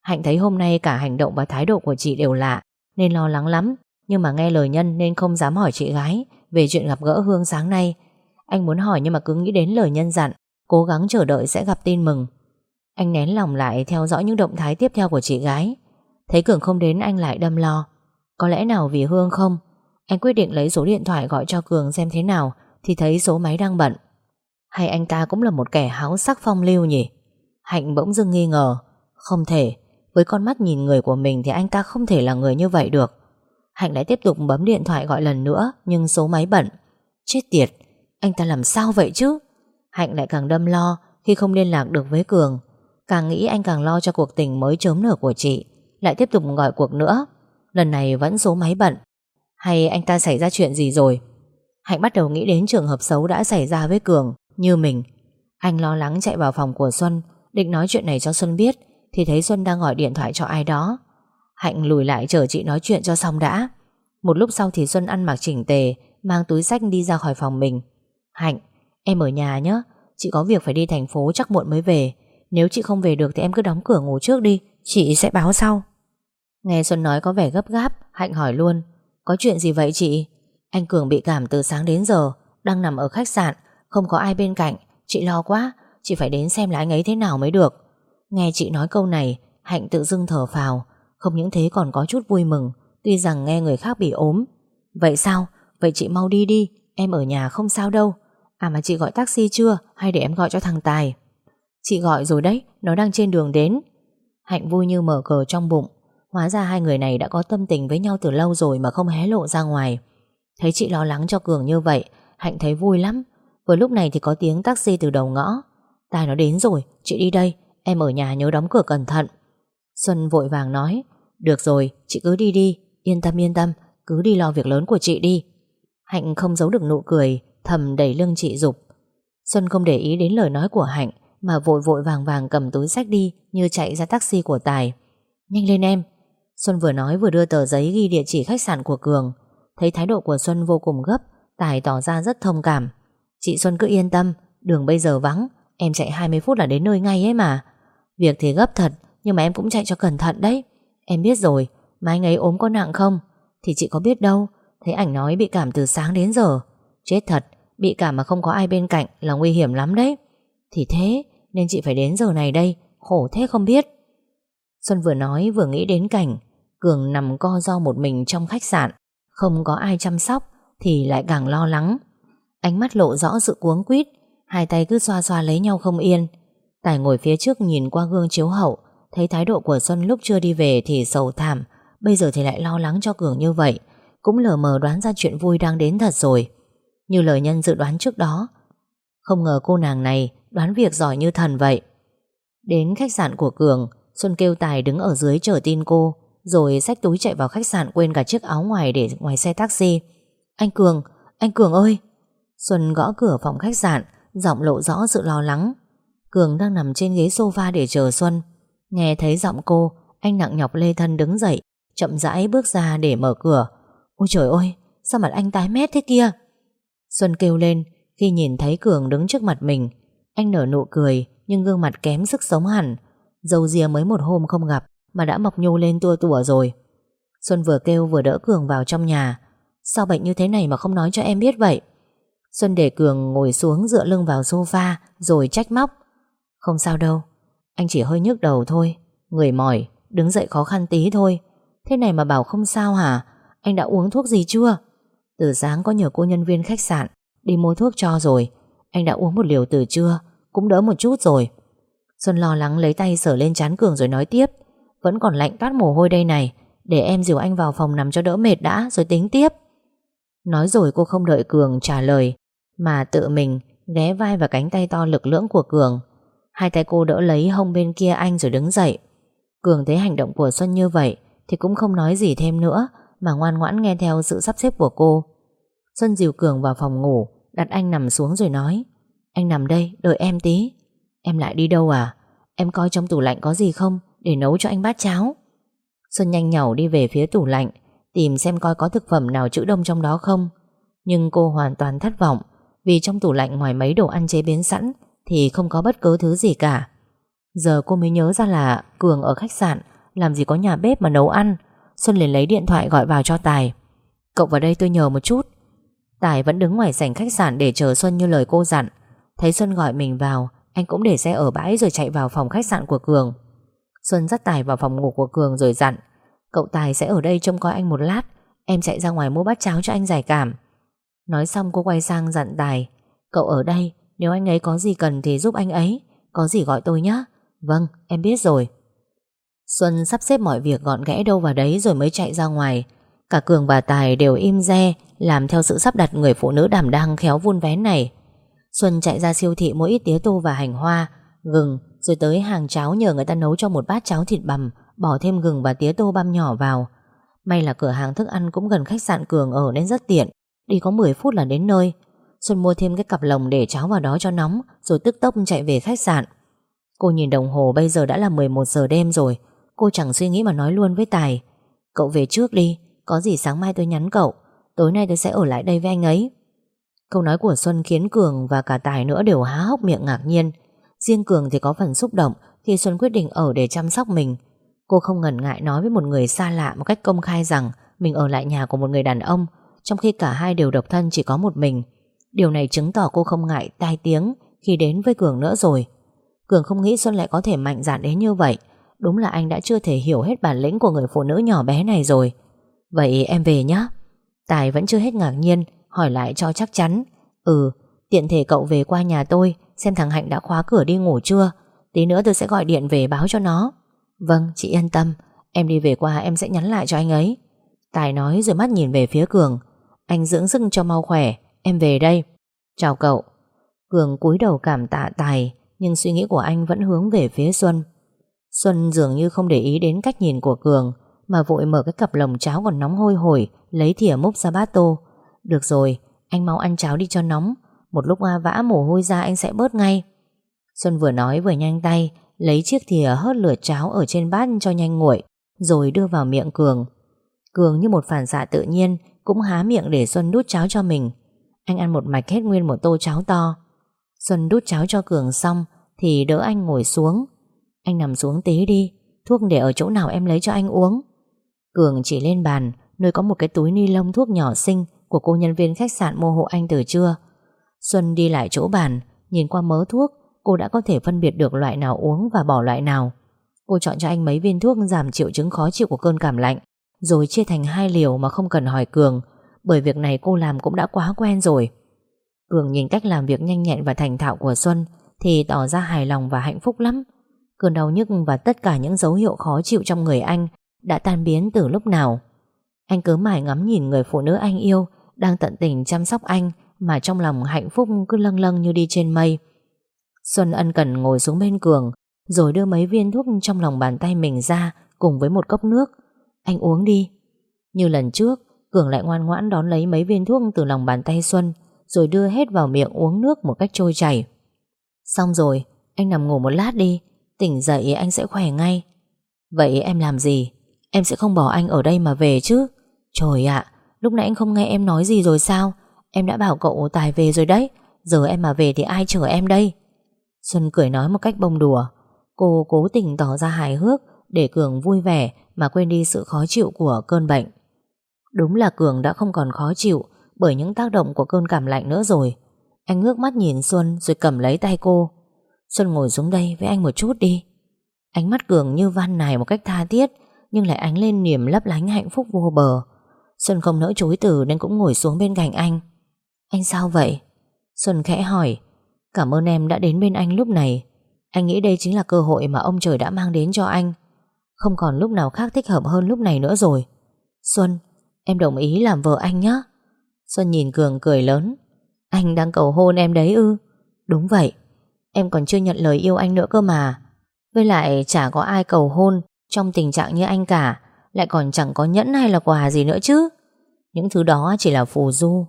Hạnh thấy hôm nay cả hành động và thái độ của chị đều lạ, Nên lo lắng lắm, Nhưng mà nghe lời nhân nên không dám hỏi chị gái. Về chuyện gặp gỡ Hương sáng nay. Anh muốn hỏi nhưng mà cứ nghĩ đến lời nhân dặn, Cố gắng chờ đợi sẽ gặp tin mừng. Anh nén lòng lại theo dõi những động thái tiếp theo của chị gái. Thấy Cường không đến, anh lại đâm lo. Có lẽ nào vì Hương không? Anh quyết định lấy số điện thoại gọi cho Cường xem thế nào Thì thấy số máy đang bận. Hay anh ta cũng là một kẻ háo sắc phong lưu nhỉ? Hạnh bỗng dưng nghi ngờ. Không thể, Với con mắt nhìn người của mình Thì anh ta không thể là người như vậy được. Hạnh lại tiếp tục bấm điện thoại gọi lần nữa, Nhưng số máy bận. Chết tiệt, Anh ta làm sao vậy chứ? Hạnh lại càng đâm lo Khi không liên lạc được với Cường. Càng nghĩ anh càng lo cho cuộc tình mới chớm nở của chị. Lại tiếp tục gọi cuộc nữa. Lần này vẫn số máy bận. Hay anh ta xảy ra chuyện gì rồi? Hạnh bắt đầu nghĩ đến trường hợp xấu đã xảy ra với Cường, Như mình. Anh lo lắng chạy vào phòng của Xuân, Định nói chuyện này cho Xuân biết, Thì thấy Xuân đang gọi điện thoại cho ai đó. Hạnh lùi lại chờ chị nói chuyện cho xong đã. Một lúc sau thì Xuân ăn mặc chỉnh tề, Mang túi sách đi ra khỏi phòng mình. Hạnh, Em ở nhà nhé Chị có việc phải đi thành phố chắc muộn mới về. Nếu chị không về được thì em cứ đóng cửa ngủ trước đi, Chị sẽ báo sau. Nghe Xuân nói có vẻ gấp gáp, Hạnh hỏi luôn, Có chuyện gì vậy chị? Anh Cường bị cảm từ sáng đến giờ, Đang nằm ở khách sạn, Không có ai bên cạnh. Chị lo quá, Chị phải đến xem là anh ấy thế nào mới được. Nghe chị nói câu này, Hạnh tự dưng thở phào. Không những thế còn có chút vui mừng Tuy rằng nghe người khác bị ốm. Vậy sao? Vậy chị mau đi đi Em ở nhà không sao đâu. À mà chị gọi taxi chưa? Hay để em gọi cho thằng Tài? Chị gọi rồi đấy Nó đang trên đường đến. Hạnh vui như mở cờ trong bụng. Hóa ra hai người này đã có tâm tình với nhau từ lâu rồi Mà không hé lộ ra ngoài. Thấy chị lo lắng cho Cường như vậy Hạnh thấy vui lắm. Vừa lúc này thì có tiếng taxi từ đầu ngõ. Tài nó đến rồi, chị đi đây Em ở nhà nhớ đóng cửa cẩn thận. Xuân vội vàng nói Được rồi, chị cứ đi đi Yên tâm yên tâm, cứ đi lo việc lớn của chị đi. Hạnh không giấu được nụ cười Thầm đẩy lưng chị dục Xuân không để ý đến lời nói của Hạnh Mà vội vội vàng vàng cầm túi sách đi Như chạy ra taxi của Tài. Nhanh lên em. Xuân vừa nói vừa đưa tờ giấy ghi địa chỉ khách sạn của Cường. Thấy thái độ của Xuân vô cùng gấp Tài tỏ ra rất thông cảm. Chị Xuân cứ yên tâm Đường bây giờ vắng Em chạy 20 phút là đến nơi ngay ấy mà. Việc thì gấp thật nhưng mà em cũng chạy cho cẩn thận đấy. Em biết rồi Mà anh ấy ốm có nặng không? Thì chị có biết đâu, Thấy ảnh nói bị cảm từ sáng đến giờ. Chết thật, Bị cảm mà không có ai bên cạnh là nguy hiểm lắm đấy. Thì thế, Nên chị phải đến giờ này đây, Khổ thế không biết. Xuân vừa nói vừa nghĩ đến cảnh, Cường nằm co do một mình trong khách sạn. Không có ai chăm sóc, Thì lại càng lo lắng. Ánh mắt lộ rõ sự cuống quýt, Hai tay cứ xoa xoa lấy nhau không yên. Tài ngồi phía trước nhìn qua gương chiếu hậu Thấy thái độ của Xuân lúc chưa đi về Thì sầu thảm Bây giờ thì lại lo lắng cho Cường như vậy Cũng lờ mờ đoán ra chuyện vui đang đến thật rồi. Như lời nhân dự đoán trước đó Không ngờ cô nàng này Đoán việc giỏi như thần vậy. Đến khách sạn của Cường Xuân kêu Tài đứng ở dưới chờ tin cô Rồi xách túi chạy vào khách sạn Quên cả chiếc áo ngoài để ngoài xe taxi. Anh Cường, anh Cường ơi! Xuân gõ cửa phòng khách sạn Giọng lộ rõ sự lo lắng. Cường đang nằm trên ghế sofa để chờ Xuân. Nghe thấy giọng cô, Anh nặng nhọc lê thân đứng dậy, Chậm rãi bước ra để mở cửa. Ôi trời ơi, sao mặt anh tái mét thế kia? Xuân kêu lên, Khi nhìn thấy Cường đứng trước mặt mình, Anh nở nụ cười, Nhưng gương mặt kém sức sống hẳn. Dâu rìa mới một hôm không gặp, Mà đã mọc nhô lên tua tủa rồi. Xuân vừa kêu vừa đỡ Cường vào trong nhà. Sao bệnh như thế này mà không nói cho em biết vậy? Xuân để Cường ngồi xuống dựa lưng vào sofa, Rồi trách móc. Không sao đâu anh chỉ hơi nhức đầu thôi. Người mỏi, Đứng dậy khó khăn tí thôi. Thế này mà bảo không sao hả? Anh đã uống thuốc gì chưa? Từ sáng có nhờ cô nhân viên khách sạn Đi mua thuốc cho rồi. Anh đã uống một liều từ trưa, Cũng đỡ một chút rồi. Xuân lo lắng lấy tay sờ lên chán Cường rồi nói tiếp. Vẫn còn lạnh toát mồ hôi đây này, Để em dìu anh vào phòng nằm cho đỡ mệt đã, Rồi tính tiếp. Nói rồi cô không đợi Cường trả lời, Mà tự mình ghé vai vào cánh tay to lực lưỡng của Cường. Hai tay cô đỡ lấy hông bên kia anh rồi đứng dậy. Cường thấy hành động của Xuân như vậy Thì cũng không nói gì thêm nữa, Mà ngoan ngoãn nghe theo sự sắp xếp của cô. Xuân dìu Cường vào phòng ngủ, Đặt anh nằm xuống rồi nói, Anh nằm đây, đợi em tí. Em lại đi đâu à? Em coi trong tủ lạnh có gì không? Để nấu cho anh bát cháo. Xuân nhanh nhảu đi về phía tủ lạnh, Tìm xem coi có thực phẩm nào chữ đông trong đó không. Nhưng cô hoàn toàn thất vọng, Vì trong tủ lạnh ngoài mấy đồ ăn chế biến sẵn thì không có bất cứ thứ gì cả. Giờ cô mới nhớ ra là Cường ở khách sạn, Làm gì có nhà bếp mà nấu ăn. Xuân liền lấy điện thoại gọi vào cho Tài. Cậu vào đây tôi nhờ một chút. Tài vẫn đứng ngoài sảnh khách sạn để chờ Xuân như lời cô dặn. Thấy Xuân gọi mình vào, Anh cũng để xe ở bãi rồi chạy vào phòng khách sạn của Cường. Xuân dắt Tài vào phòng ngủ của Cường rồi dặn, Cậu Tài sẽ ở đây trông coi anh một lát, Em chạy ra ngoài mua bát cháo cho anh giải cảm. Nói xong cô quay sang dặn Tài, Cậu ở đây nếu anh ấy có gì cần thì giúp anh ấy. Có gì gọi tôi nhé Vâng em biết rồi. Xuân sắp xếp mọi việc gọn ghẽ đâu vào đấy Rồi mới chạy ra ngoài. Cả Cường và Tài đều im re, Làm theo sự sắp đặt người phụ nữ đảm đang khéo vun vén này. Xuân chạy ra siêu thị mua ít tía tô và hành hoa, Gừng, Rồi tới hàng cháo nhờ người ta nấu cho một bát cháo thịt bằm, Bỏ thêm gừng và tía tô băm nhỏ vào. May là cửa hàng thức ăn cũng gần khách sạn Cường ở nên rất tiện. Đi có 10 phút là đến nơi. Xuân mua thêm cái cặp lồng để cháo vào đó cho nóng, Rồi tức tốc chạy về khách sạn. Cô nhìn đồng hồ bây giờ đã là 11 giờ đêm rồi. Cô chẳng suy nghĩ mà nói luôn với Tài. Cậu về trước đi, Có gì sáng mai tôi nhắn cậu. Tối nay tôi sẽ ở lại đây với anh ấy. Câu nói của Xuân khiến Cường và cả Tài nữa đều há hốc miệng ngạc nhiên. Riêng Cường thì có phần xúc động Khi Xuân quyết định ở để chăm sóc mình. Cô không ngần ngại nói với một người xa lạ Một cách công khai rằng Mình ở lại nhà của một người đàn ông, Trong khi cả hai đều độc thân chỉ có một mình. Điều này chứng tỏ cô không ngại tai tiếng Khi đến với Cường nữa rồi. Cường không nghĩ Xuân lại có thể mạnh dạn đến như vậy. Đúng là anh đã chưa thể hiểu hết bản lĩnh Của người phụ nữ nhỏ bé này rồi. Vậy em về nhé Tài vẫn chưa hết ngạc nhiên, Hỏi lại cho chắc chắn. Ừ tiện thể cậu về qua nhà tôi, Xem thằng Hạnh đã khóa cửa đi ngủ chưa. Tí nữa tôi sẽ gọi điện về báo cho nó. Vâng chị yên tâm. Em đi về qua em sẽ nhắn lại cho anh ấy. Tài nói rồi mắt nhìn về phía Cường. Anh dưỡng sức cho mau khỏe. Em về đây. Chào cậu. Cường cúi đầu cảm tạ Tài Nhưng suy nghĩ của anh vẫn hướng về phía Xuân. Xuân dường như không để ý đến cách nhìn của Cường Mà vội mở cái cặp lồng cháo còn nóng hôi hổi Lấy thìa múc ra bát tô. Được rồi, anh mau ăn cháo đi cho nóng. Một lúc hoa vã mồ hôi ra anh sẽ bớt ngay. Xuân vừa nói vừa nhanh tay Lấy chiếc thìa hớt lửa cháo Ở trên bát cho nhanh nguội Rồi đưa vào miệng Cường. Cường như một phản xạ tự nhiên Cũng há miệng để Xuân đút cháo cho mình. Anh ăn một mạch hết nguyên một tô cháo to. Xuân đút cháo cho Cường xong, Thì đỡ anh ngồi xuống. Anh nằm xuống tí đi, Thuốc để ở chỗ nào em lấy cho anh uống. Cường chỉ lên bàn, Nơi có một cái túi ni lông thuốc nhỏ xinh Của cô nhân viên khách sạn mô hộ anh từ trưa. Xuân đi lại chỗ bàn, Nhìn qua mớ thuốc, Cô đã có thể phân biệt được loại nào uống và bỏ loại nào. Cô chọn cho anh mấy viên thuốc Giảm triệu chứng khó chịu của cơn cảm lạnh, Rồi chia thành hai liều mà không cần hỏi Cường bởi việc này cô làm cũng đã quá quen rồi. Cường nhìn cách làm việc nhanh nhẹn và thành thạo của Xuân Thì tỏ ra hài lòng và hạnh phúc lắm. Cơn đau nhức và tất cả những dấu hiệu khó chịu trong người anh Đã tan biến từ lúc nào. Anh cứ mãi ngắm nhìn người phụ nữ anh yêu Đang tận tình chăm sóc anh Mà trong lòng hạnh phúc cứ lâng lâng như đi trên mây. Xuân ân cần ngồi xuống bên Cường, Rồi đưa mấy viên thuốc trong lòng bàn tay mình ra Cùng với một cốc nước. Anh uống đi. Như lần trước Cường lại ngoan ngoãn đón lấy mấy viên thuốc từ lòng bàn tay Xuân, Rồi đưa hết vào miệng uống nước một cách trôi chảy. Xong rồi, Anh nằm ngủ một lát đi, Tỉnh dậy anh sẽ khỏe ngay. Vậy em làm gì? Em sẽ không bỏ anh ở đây mà về chứ. Trời ạ, Lúc nãy anh không nghe em nói gì rồi sao? Em đã bảo cậu Tài về rồi đấy, Giờ em mà về thì ai chở em đây? Xuân cười nói một cách bông đùa. Cô cố tình tỏ ra hài hước Để Cường vui vẻ Mà quên đi sự khó chịu của cơn bệnh. Đúng là Cường đã không còn khó chịu Bởi những tác động của cơn cảm lạnh nữa rồi. Anh ngước mắt nhìn Xuân Rồi cầm lấy tay cô. Xuân ngồi xuống đây với anh một chút đi. Ánh mắt Cường như van nài một cách tha thiết, Nhưng lại ánh lên niềm lấp lánh hạnh phúc vô bờ. Xuân không nỡ chối từ Nên cũng ngồi xuống bên cạnh anh. Anh sao vậy? Xuân khẽ hỏi. Cảm ơn em đã đến bên anh lúc này. Anh nghĩ đây chính là cơ hội mà ông trời đã mang đến cho anh. Không còn lúc nào khác thích hợp hơn lúc này nữa rồi. Xuân Em đồng ý làm vợ anh nhé Xuân nhìn Cường cười lớn. Anh đang cầu hôn em đấy ư? Đúng vậy. Em còn chưa nhận lời yêu anh nữa cơ mà. Với lại chả có ai cầu hôn Trong tình trạng như anh cả. Lại còn chẳng có nhẫn hay là quà gì nữa chứ. Những thứ đó chỉ là phù du.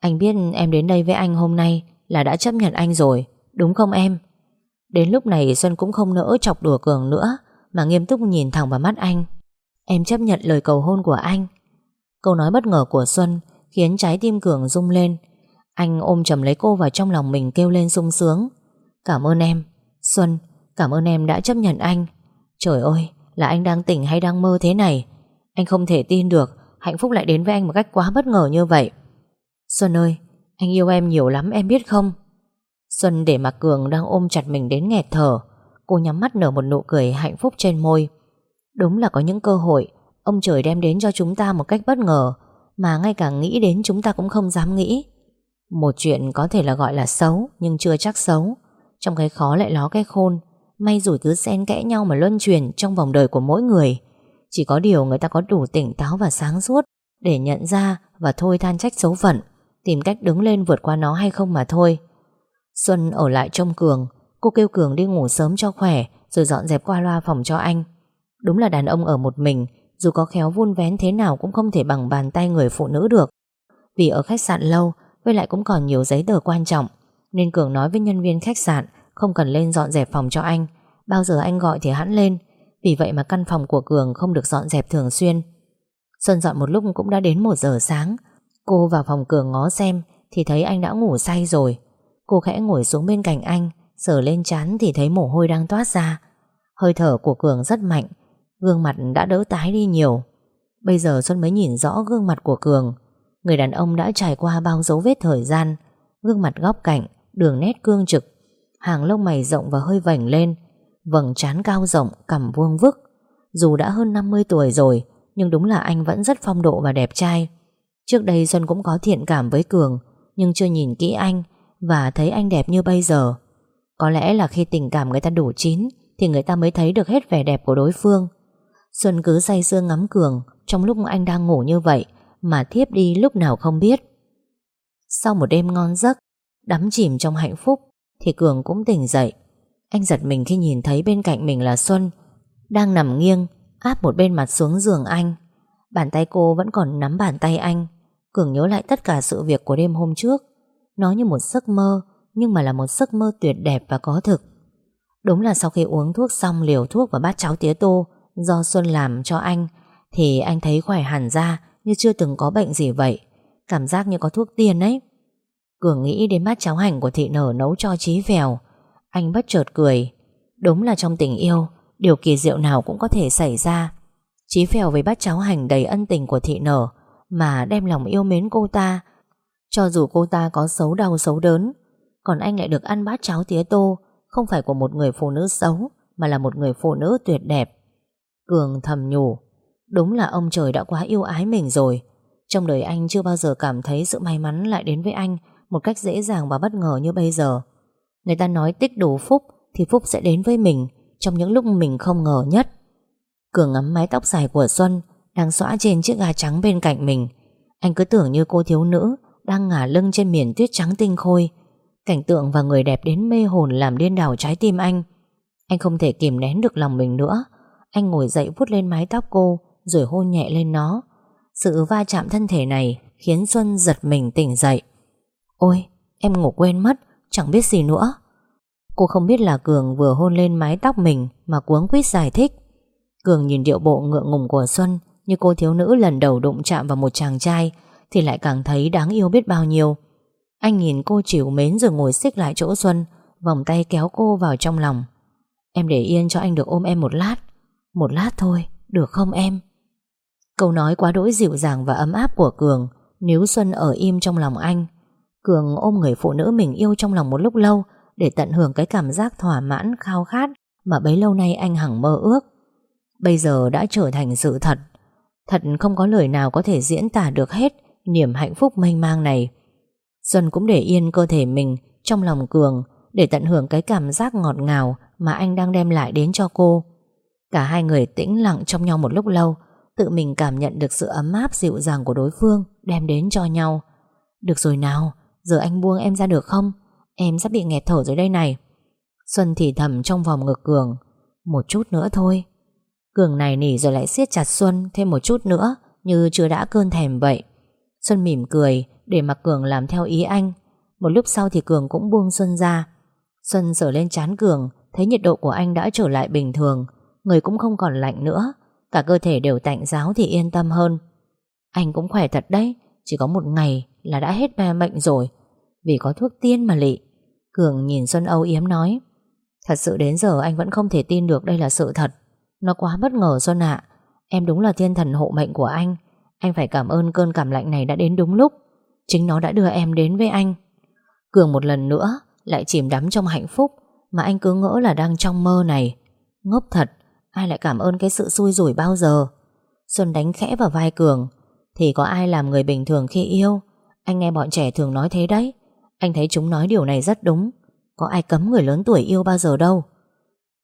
Anh biết em đến đây với anh hôm nay là đã chấp nhận anh rồi, Đúng không em? Đến lúc này Xuân cũng không nỡ chọc đùa Cường nữa, Mà nghiêm túc nhìn thẳng vào mắt anh. Em chấp nhận lời cầu hôn của anh Câu nói bất ngờ của Xuân Khiến trái tim Cường rung lên. Anh ôm chầm lấy cô vào trong lòng mình kêu lên sung sướng. Cảm ơn em, Xuân, Cảm ơn em đã chấp nhận anh. Trời ơi, là anh đang tỉnh hay đang mơ thế này? Anh không thể tin được, Hạnh phúc lại đến với anh một cách quá bất ngờ như vậy. Xuân ơi, Anh yêu em nhiều lắm, em biết không? Xuân để mặc Cường đang ôm chặt mình đến nghẹt thở. Cô nhắm mắt nở một nụ cười hạnh phúc trên môi. Đúng là có những cơ hội Ông trời đem đến cho chúng ta một cách bất ngờ, Mà ngay cả nghĩ đến chúng ta cũng không dám nghĩ. Một chuyện có thể là gọi là xấu, Nhưng chưa chắc xấu. Trong cái khó lại ló cái khôn, May rủi cứ xen kẽ nhau mà luân truyền Trong vòng đời của mỗi người. Chỉ có điều người ta có đủ tỉnh táo và sáng suốt Để nhận ra và thôi than trách xấu phận, Tìm cách đứng lên vượt qua nó hay không mà thôi. Xuân ở lại trông Cường, Cô kêu Cường đi ngủ sớm cho khỏe, Rồi dọn dẹp qua loa phòng cho anh. Đúng là đàn ông ở một mình dù có khéo vun vén thế nào Cũng không thể bằng bàn tay người phụ nữ được. Vì ở khách sạn lâu, Với lại cũng còn nhiều giấy tờ quan trọng, Nên Cường nói với nhân viên khách sạn Không cần lên dọn dẹp phòng cho anh. Bao giờ anh gọi thì hắn lên. Vì vậy mà căn phòng của Cường không được dọn dẹp thường xuyên. Xuân dọn một lúc cũng đã đến một giờ sáng. Cô vào phòng Cường ngó xem Thì thấy anh đã ngủ say rồi. Cô khẽ ngồi xuống bên cạnh anh, Sờ lên chán thì thấy mồ hôi đang toát ra. Hơi thở của Cường rất mạnh Gương mặt đã đỡ tái đi nhiều. Bây giờ Xuân mới nhìn rõ gương mặt của Cường. Người đàn ông đã trải qua bao dấu vết thời gian. Gương mặt góc cạnh Đường nét cương trực. Hàng lông mày rộng và hơi vảnh lên. Vầng trán cao rộng, cằm vuông vức. Dù đã hơn 50 tuổi rồi Nhưng đúng là anh vẫn rất phong độ và đẹp trai. Trước đây Xuân cũng có thiện cảm với Cường Nhưng chưa nhìn kỹ anh Và thấy anh đẹp như bây giờ. Có lẽ là khi tình cảm người ta đủ chín Thì người ta mới thấy được hết vẻ đẹp của đối phương. Xuân cứ say sưa ngắm Cường, Trong lúc anh đang ngủ như vậy, Mà thiếp đi lúc nào không biết. Sau một đêm ngon giấc, Đắm chìm trong hạnh phúc, Thì Cường cũng tỉnh dậy. Anh giật mình khi nhìn thấy bên cạnh mình là Xuân, Đang nằm nghiêng, Áp một bên mặt xuống giường anh. Bàn tay cô vẫn còn nắm bàn tay anh, Cường nhớ lại tất cả sự việc của đêm hôm trước. Nó như một giấc mơ, Nhưng mà là một giấc mơ tuyệt đẹp và có thực. Đúng là sau khi uống thuốc xong liều thuốc và bát cháo tía tô do Xuân làm cho anh thì anh thấy khỏe hẳn ra như chưa từng có bệnh gì vậy. Cảm giác như có thuốc tiên ấy. Cường nghĩ đến bát cháo hành của thị nở nấu cho trí phèo. Anh bất chợt cười. Đúng là trong tình yêu, điều kỳ diệu nào cũng có thể xảy ra. Chí phèo với bát cháo hành đầy ân tình của thị nở mà đem lòng yêu mến cô ta. Cho dù cô ta có xấu đau xấu đớn, còn anh lại được ăn bát cháo tía tô không phải của một người phụ nữ xấu mà là một người phụ nữ tuyệt đẹp. Cường thầm nhủ, Đúng là ông trời đã quá yêu ái mình rồi. Trong đời anh chưa bao giờ cảm thấy sự may mắn lại đến với anh Một cách dễ dàng và bất ngờ như bây giờ. Người ta nói tích đủ phúc Thì phúc sẽ đến với mình Trong những lúc mình không ngờ nhất. Cường ngắm mái tóc dài của Xuân Đang xõa trên chiếc gà trắng bên cạnh mình. Anh cứ tưởng như cô thiếu nữ Đang ngả lưng trên miền tuyết trắng tinh khôi. Cảnh tượng và người đẹp đến mê hồn Làm điên đảo trái tim anh. Anh không thể kìm nén được lòng mình nữa anh ngồi dậy vuốt lên mái tóc cô, Rồi hôn nhẹ lên nó. Sự va chạm thân thể này Khiến Xuân giật mình tỉnh dậy. Ôi, em ngủ quên mất, Chẳng biết gì nữa. Cô không biết là Cường vừa hôn lên mái tóc mình Mà cuống quýt giải thích. Cường nhìn điệu bộ ngượng ngùng của Xuân Như cô thiếu nữ lần đầu đụng chạm vào một chàng trai Thì lại càng thấy đáng yêu biết bao nhiêu. Anh nhìn cô chịu mến rồi ngồi xích lại chỗ Xuân, Vòng tay kéo cô vào trong lòng. Em để yên cho anh được ôm em một lát một lát thôi, được không em? Câu nói quá đỗi dịu dàng và ấm áp của Cường Nếu Xuân ở im trong lòng anh. Cường ôm người phụ nữ mình yêu trong lòng một lúc lâu Để tận hưởng cái cảm giác thỏa mãn khao khát Mà bấy lâu nay anh hằng mơ ước. Bây giờ đã trở thành sự thật. Thật không có lời nào có thể diễn tả được hết Niềm hạnh phúc mênh mang này. Xuân cũng để yên cơ thể mình Trong lòng Cường Để tận hưởng cái cảm giác ngọt ngào Mà anh đang đem lại đến cho cô. Cả hai người tĩnh lặng trong nhau một lúc lâu, Tự mình cảm nhận được sự ấm áp dịu dàng của đối phương, Đem đến cho nhau. Được rồi nào, Giờ anh buông em ra được không? Em sắp bị nghẹt thở rồi đây này. Xuân thì thầm trong vòng ngực Cường. Một chút nữa thôi. Cường này nỉ rồi lại siết chặt Xuân Thêm một chút nữa, Như chưa đã cơn thèm vậy. Xuân mỉm cười, Để mặc Cường làm theo ý anh. Một lúc sau thì Cường cũng buông Xuân ra. Xuân sờ lên chán Cường, Thấy nhiệt độ của anh đã trở lại bình thường. Người cũng không còn lạnh nữa. Cả cơ thể đều tạnh giáo thì yên tâm hơn. Anh cũng khỏe thật đấy. Chỉ có một ngày là đã hết ba mệnh rồi. Vì có thuốc tiên mà lị. Cường nhìn Xuân Âu yếm nói. Thật sự đến giờ anh vẫn không thể tin được đây là sự thật. Nó quá bất ngờ Xuân ạ. Em đúng là thiên thần hộ mệnh của anh. Anh phải cảm ơn cơn cảm lạnh này đã đến đúng lúc. Chính nó đã đưa em đến với anh. Cường một lần nữa Lại chìm đắm trong hạnh phúc Mà anh cứ ngỡ là đang trong mơ này. Ngốc thật. Ai lại cảm ơn cái sự xui rủi bao giờ? Xuân đánh khẽ vào vai Cường. Thì có ai làm người bình thường khi yêu? Anh nghe bọn trẻ thường nói thế đấy. Anh thấy chúng nói điều này rất đúng. Có ai cấm người lớn tuổi yêu bao giờ đâu?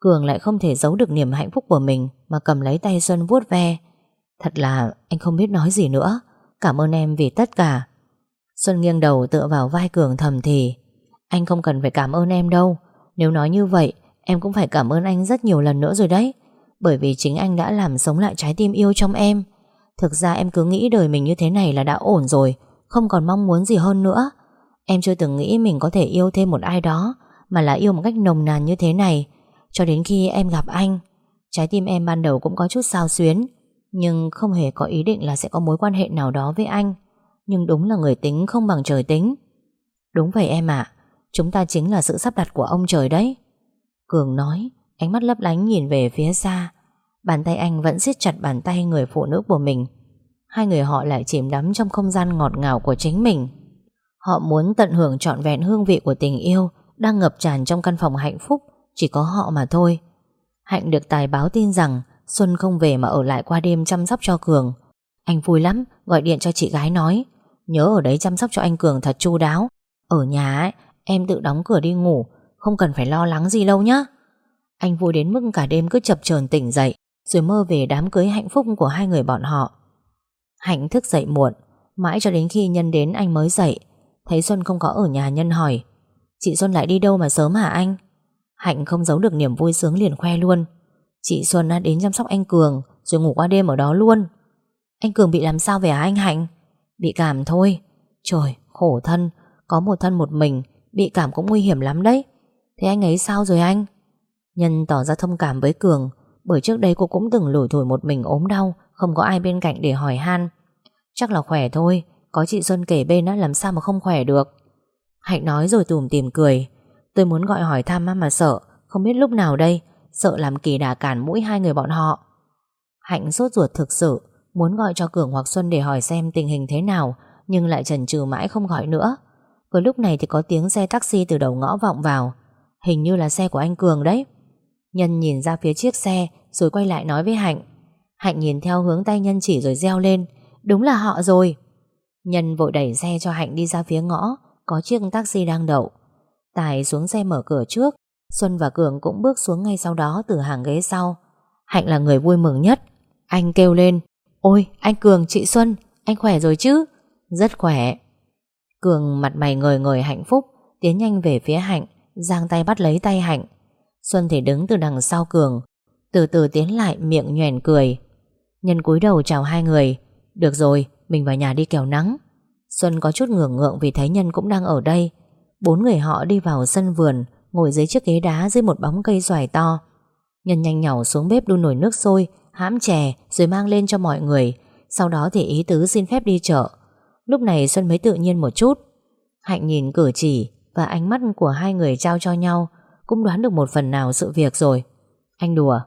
Cường lại không thể giấu được niềm hạnh phúc của mình Mà cầm lấy tay Xuân vuốt ve. Thật là anh không biết nói gì nữa. Cảm ơn em vì tất cả. Xuân nghiêng đầu tựa vào vai Cường thầm thì, Anh không cần phải cảm ơn em đâu. Nếu nói như vậy, Em cũng phải cảm ơn anh rất nhiều lần nữa rồi đấy. Bởi vì chính anh đã làm sống lại trái tim yêu trong em. Thực ra em cứ nghĩ đời mình như thế này là đã ổn rồi, Không còn mong muốn gì hơn nữa. Em chưa từng nghĩ mình có thể yêu thêm một ai đó, Mà là yêu một cách nồng nàn như thế này. Cho đến khi em gặp anh, Trái tim em ban đầu cũng có chút sao xuyến, Nhưng không hề có ý định là sẽ có mối quan hệ nào đó với anh. Nhưng đúng là người tính không bằng trời tính. Đúng vậy em ạ, Chúng ta chính là sự sắp đặt của ông trời đấy. Cường nói Ánh mắt lấp lánh nhìn về phía xa. Bàn tay anh vẫn siết chặt bàn tay người phụ nữ của mình. Hai người họ lại chìm đắm trong không gian ngọt ngào của chính mình. Họ muốn tận hưởng trọn vẹn hương vị của tình yêu Đang ngập tràn trong căn phòng hạnh phúc Chỉ có họ mà thôi. Hạnh được tài báo tin rằng Xuân không về mà ở lại qua đêm chăm sóc cho Cường. Anh vui lắm Gọi điện cho chị gái nói Nhớ ở đấy chăm sóc cho anh Cường thật chu đáo. Ở nhà ấy, em tự đóng cửa đi ngủ Không cần phải lo lắng gì lâu nhá. Anh vui đến mức cả đêm cứ chập chờn tỉnh dậy, Rồi mơ về đám cưới hạnh phúc của hai người bọn họ. Hạnh thức dậy muộn, Mãi cho đến khi Nhân đến anh mới dậy. Thấy Xuân không có ở nhà, Nhân hỏi, Chị Xuân lại đi đâu mà sớm hả anh? Hạnh không giấu được niềm vui sướng liền khoe luôn, Chị Xuân đã đến chăm sóc anh Cường, Rồi ngủ qua đêm ở đó luôn. Anh Cường bị làm sao về hả anh Hạnh? Bị cảm thôi. Trời, khổ thân, Có một thân một mình, Bị cảm cũng nguy hiểm lắm đấy. Thế anh ấy sao rồi anh? Nhân tỏ ra thông cảm với Cường, Bởi trước đây cô cũng từng lủi thủi một mình ốm đau, Không có ai bên cạnh để hỏi han. Chắc là khỏe thôi, Có chị Xuân kể bên á, làm sao mà không khỏe được. Hạnh nói rồi tùm tìm cười. Tôi muốn gọi hỏi thăm mà sợ, Không biết lúc nào đây, Sợ làm kỳ đà cản mũi hai người bọn họ. Hạnh sốt ruột thực sự, Muốn gọi cho Cường hoặc Xuân để hỏi xem tình hình thế nào, Nhưng lại chần chừ mãi không gọi nữa. Vừa lúc này thì có tiếng xe taxi từ đầu ngõ vọng vào. Hình như là xe của anh Cường đấy. Nhân nhìn ra phía chiếc xe, Rồi quay lại nói với Hạnh. Hạnh nhìn theo hướng tay Nhân chỉ rồi reo lên, Đúng là họ rồi. Nhân vội đẩy xe cho Hạnh đi ra phía ngõ, Có chiếc taxi đang đậu. Tài xuống xe mở cửa trước, Xuân và Cường cũng bước xuống ngay sau đó Từ hàng ghế sau. Hạnh là người vui mừng nhất. Anh kêu lên, Ôi, anh Cường, chị Xuân, Anh khỏe rồi chứ? Rất khỏe. Cường mặt mày ngời ngời hạnh phúc, Tiến nhanh về phía Hạnh, Giang tay bắt lấy tay Hạnh. Xuân thì đứng từ đằng sau Cường, Từ từ tiến lại miệng nhoèn cười. Nhân cúi đầu chào hai người, Được rồi, mình vào nhà đi kẻo nắng. Xuân có chút ngưỡng ngượng vì thấy Nhân cũng đang ở đây. Bốn người họ đi vào sân vườn, Ngồi dưới chiếc ghế đá dưới một bóng cây xoài to. Nhân nhanh nhỏ xuống bếp đun nồi nước sôi, Hãm chè rồi mang lên cho mọi người. Sau đó thì ý tứ xin phép đi chợ. Lúc này Xuân mới tự nhiên một chút. Hạnh nhìn cử chỉ Và ánh mắt của hai người trao cho nhau. Cũng đoán được một phần nào sự việc rồi. Anh đùa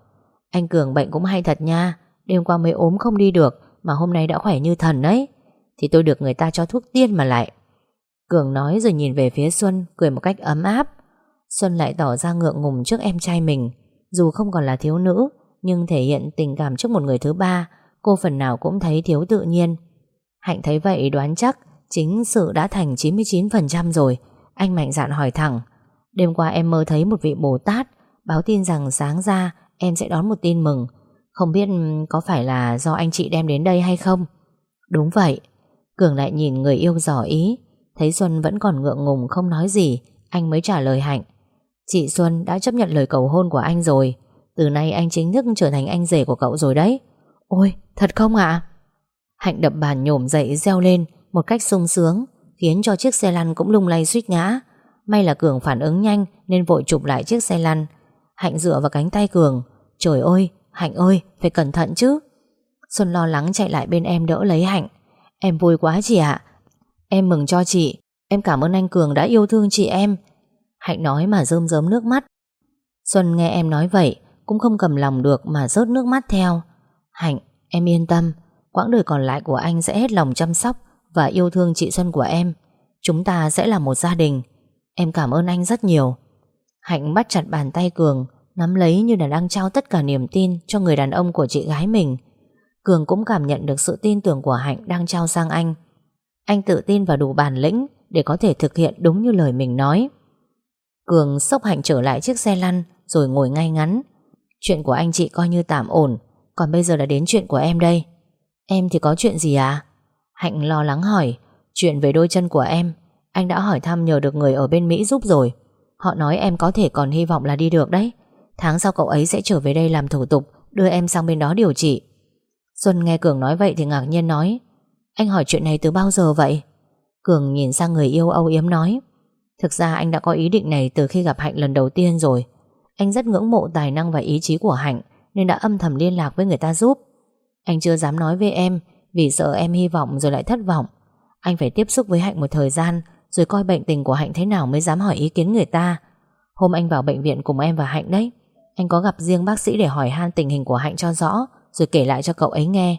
Anh Cường bệnh cũng hay thật nha. Đêm qua mới ốm không đi được Mà hôm nay đã khỏe như thần ấy, Thì tôi được người ta cho thuốc tiên mà lại. Cường nói rồi nhìn về phía Xuân Cười một cách ấm áp. Xuân lại tỏ ra ngượng ngùng trước em trai mình. Dù không còn là thiếu nữ Nhưng thể hiện tình cảm trước một người thứ ba Cô phần nào cũng thấy thiếu tự nhiên. Hạnh thấy vậy đoán chắc Chính sự đã thành 99% rồi. Anh mạnh dạn hỏi thẳng Đêm qua em mơ thấy một vị Bồ Tát Báo tin rằng sáng ra Em sẽ đón một tin mừng. Không biết ừ, có phải là do anh chị đem đến đây hay không? Đúng vậy. Cường lại nhìn người yêu dò ý. Thấy Xuân vẫn còn ngượng ngùng, không nói gì, Anh mới trả lời Hạnh. Chị Xuân đã chấp nhận lời cầu hôn của anh rồi. Từ nay anh chính thức trở thành anh rể của cậu rồi đấy. Ôi, thật không ạ? Hạnh đập bàn nhổm dậy, reo lên Một cách sung sướng, Khiến cho chiếc xe lăn cũng lung lay suýt ngã. May là Cường phản ứng nhanh Nên vội chụp lại chiếc xe lăn. Hạnh dựa vào cánh tay Cường. Trời ơi, Hạnh ơi, phải cẩn thận chứ. Xuân lo lắng chạy lại bên em đỡ lấy Hạnh. Em vui quá chị ạ. Em mừng cho chị. Em cảm ơn anh Cường đã yêu thương chị em. Hạnh nói mà rơm rớm nước mắt. Xuân nghe em nói vậy, Cũng không cầm lòng được mà rớt nước mắt theo. Hạnh, Em yên tâm. Quãng đời còn lại của anh sẽ hết lòng chăm sóc Và yêu thương chị Xuân của em. Chúng ta sẽ là một gia đình. Em cảm ơn anh rất nhiều. Hạnh bắt chặt bàn tay Cường, Nắm lấy như là đang trao tất cả niềm tin Cho người đàn ông của chị gái mình. Cường cũng cảm nhận được sự tin tưởng của Hạnh Đang trao sang anh. Anh tự tin và đủ bản lĩnh Để có thể thực hiện đúng như lời mình nói. Cường xốc Hạnh trở lại chiếc xe lăn Rồi ngồi ngay ngắn. Chuyện của anh chị coi như tạm ổn, Còn bây giờ là đến chuyện của em đây. Em thì có chuyện gì à? Hạnh lo lắng hỏi. Chuyện về đôi chân của em anh đã hỏi thăm nhờ được người ở bên Mỹ giúp rồi. Họ nói em có thể còn hy vọng là đi được đấy. Tháng sau cậu ấy sẽ trở về đây làm thủ tục, Đưa em sang bên đó điều trị. Xuân nghe Cường nói vậy thì ngạc nhiên nói, Anh hỏi chuyện này từ bao giờ vậy? Cường nhìn sang người yêu âu yếm nói, Thực ra anh đã có ý định này từ khi gặp Hạnh lần đầu tiên rồi. Anh rất ngưỡng mộ tài năng và ý chí của Hạnh, Nên đã âm thầm liên lạc với người ta giúp. Anh chưa dám nói với em Vì sợ em hy vọng rồi lại thất vọng. Anh phải tiếp xúc với Hạnh một thời gian rồi coi bệnh tình của Hạnh thế nào mới dám hỏi ý kiến người ta. Hôm anh vào bệnh viện cùng em và Hạnh đấy. Anh có gặp riêng bác sĩ để hỏi han tình hình của Hạnh cho rõ, Rồi kể lại cho cậu ấy nghe.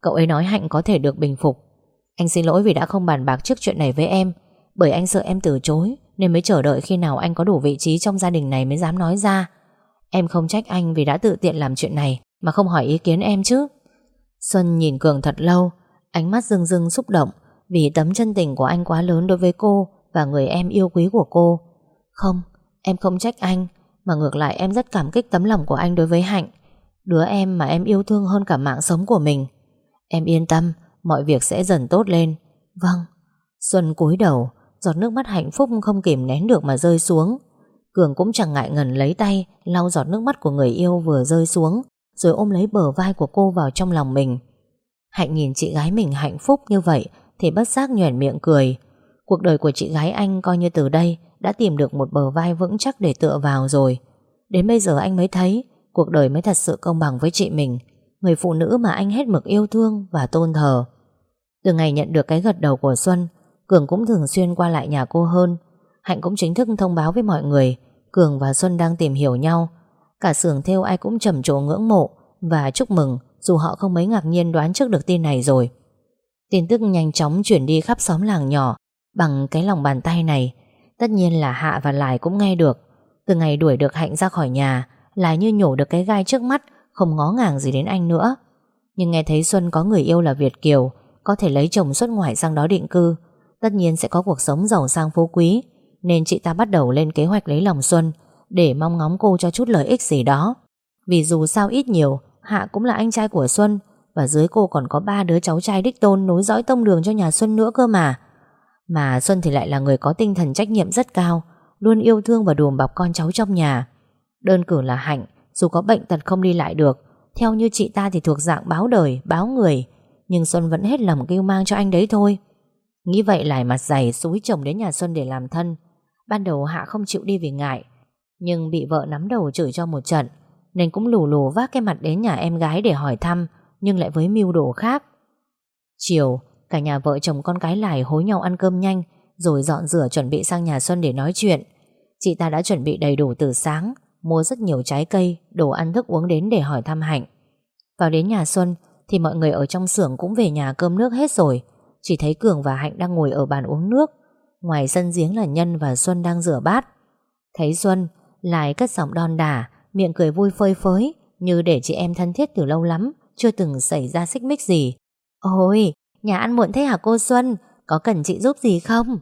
Cậu ấy nói Hạnh có thể được bình phục. Anh xin lỗi vì đã không bàn bạc trước chuyện này với em, Bởi anh sợ em từ chối, Nên mới chờ đợi khi nào anh có đủ vị trí Trong gia đình này mới dám nói ra. Em không trách anh vì đã tự tiện làm chuyện này, Mà không hỏi ý kiến em chứ. Xuân nhìn Cường thật lâu, Ánh mắt rưng rưng xúc động vì tấm chân tình của anh quá lớn đối với cô Và người em yêu quý của cô. Không, em không trách anh Mà ngược lại em rất cảm kích tấm lòng của anh đối với Hạnh Đứa em mà em yêu thương hơn cả mạng sống của mình. Em yên tâm Mọi việc sẽ dần tốt lên. Vâng. Xuân cúi đầu Giọt nước mắt hạnh phúc không kìm nén được mà rơi xuống. Cường cũng chẳng ngại ngần lấy tay lau giọt nước mắt của người yêu vừa rơi xuống Rồi ôm lấy bờ vai của cô vào trong lòng mình. Hạnh nhìn chị gái mình hạnh phúc như vậy thì bất giác nhoẻn miệng cười. Cuộc đời của chị gái anh coi như từ đây Đã tìm được một bờ vai vững chắc để tựa vào rồi. Đến bây giờ anh mới thấy, Cuộc đời mới thật sự công bằng với chị mình, Người phụ nữ mà anh hết mực yêu thương Và tôn thờ. Từ ngày nhận được cái gật đầu của Xuân, Cường cũng thường xuyên qua lại nhà cô hơn. Hạnh cũng chính thức thông báo với mọi người, Cường và Xuân đang tìm hiểu nhau. Cả xưởng theo ai cũng trầm trồ ngưỡng mộ Và chúc mừng Dù họ không mấy ngạc nhiên đoán trước được tin này rồi. Tin tức nhanh chóng chuyển đi khắp xóm làng nhỏ, Bằng cái lòng bàn tay này, Tất nhiên là Hạ và Lài cũng nghe được. Từ ngày đuổi được Hạnh ra khỏi nhà, Lài như nhổ được cái gai trước mắt, Không ngó ngàng gì đến anh nữa. Nhưng nghe thấy Xuân có người yêu là Việt Kiều, Có thể lấy chồng xuất ngoại sang đó định cư, Tất nhiên sẽ có cuộc sống giàu sang phú quý, Nên chị ta bắt đầu lên kế hoạch lấy lòng Xuân, Để mong ngóng cô cho chút lợi ích gì đó. Vì dù sao ít nhiều, Hạ cũng là anh trai của Xuân và dưới cô còn có ba đứa cháu trai đích tôn Nối dõi tông đường cho nhà Xuân nữa cơ mà. Mà Xuân thì lại là người có tinh thần trách nhiệm rất cao Luôn yêu thương và đùm bọc con cháu trong nhà. Đơn cử là Hạnh Dù có bệnh tật không đi lại được Theo như chị ta thì thuộc dạng báo đời, báo người. Nhưng Xuân vẫn hết lòng kêu mang cho anh đấy thôi. Nghĩ vậy lại mặt dày xúi chồng đến nhà Xuân để làm thân. Ban đầu Hạ không chịu đi vì ngại Nhưng bị vợ nắm đầu chửi cho một trận Nên cũng lù lù vác cái mặt đến nhà em gái để hỏi thăm. Nhưng lại với mưu đồ khác. Chiều, Cả nhà vợ chồng con cái lại hối nhau ăn cơm nhanh, Rồi dọn rửa chuẩn bị sang nhà Xuân để nói chuyện. Chị ta đã chuẩn bị đầy đủ từ sáng, Mua rất nhiều trái cây, Đồ ăn thức uống đến để hỏi thăm Hạnh. Vào đến nhà Xuân Thì mọi người ở trong xưởng cũng về nhà cơm nước hết rồi. Chỉ thấy Cường và Hạnh đang ngồi ở bàn uống nước. Ngoài sân giếng là Nhân và Xuân đang rửa bát. Thấy Xuân, Lại cất giọng đon đả, Miệng cười vui phơi phới, Như để chị em thân thiết từ lâu lắm. Chưa từng xảy ra xích mích gì. Ôi, nhà ăn muộn thế hả cô Xuân? Có cần chị giúp gì không?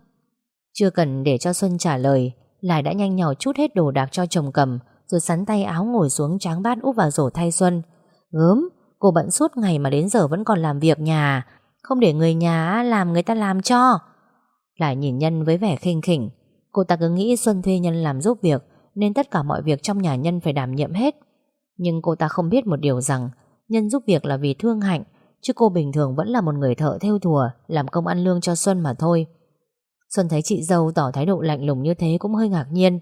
Chưa cần để cho Xuân trả lời Lại đã nhanh nhỏ chút hết đồ đạc cho chồng cầm, Rồi sắn tay áo ngồi xuống tráng bát úp vào rổ thay Xuân. Gớm, Cô bận suốt ngày mà đến giờ vẫn còn làm việc nhà, không để người nhà làm người ta làm cho. Lại nhìn Nhân với vẻ khinh khỉnh. Cô ta cứ nghĩ Xuân thuê Nhân làm giúp việc, Nên tất cả mọi việc trong nhà Nhân phải đảm nhiệm hết. Nhưng cô ta không biết một điều rằng Nhân giúp việc là vì thương hạnh, Chứ cô bình thường vẫn là một người thợ theo thùa, Làm công ăn lương cho Xuân mà thôi. Xuân thấy chị dâu tỏ thái độ lạnh lùng như thế Cũng hơi ngạc nhiên.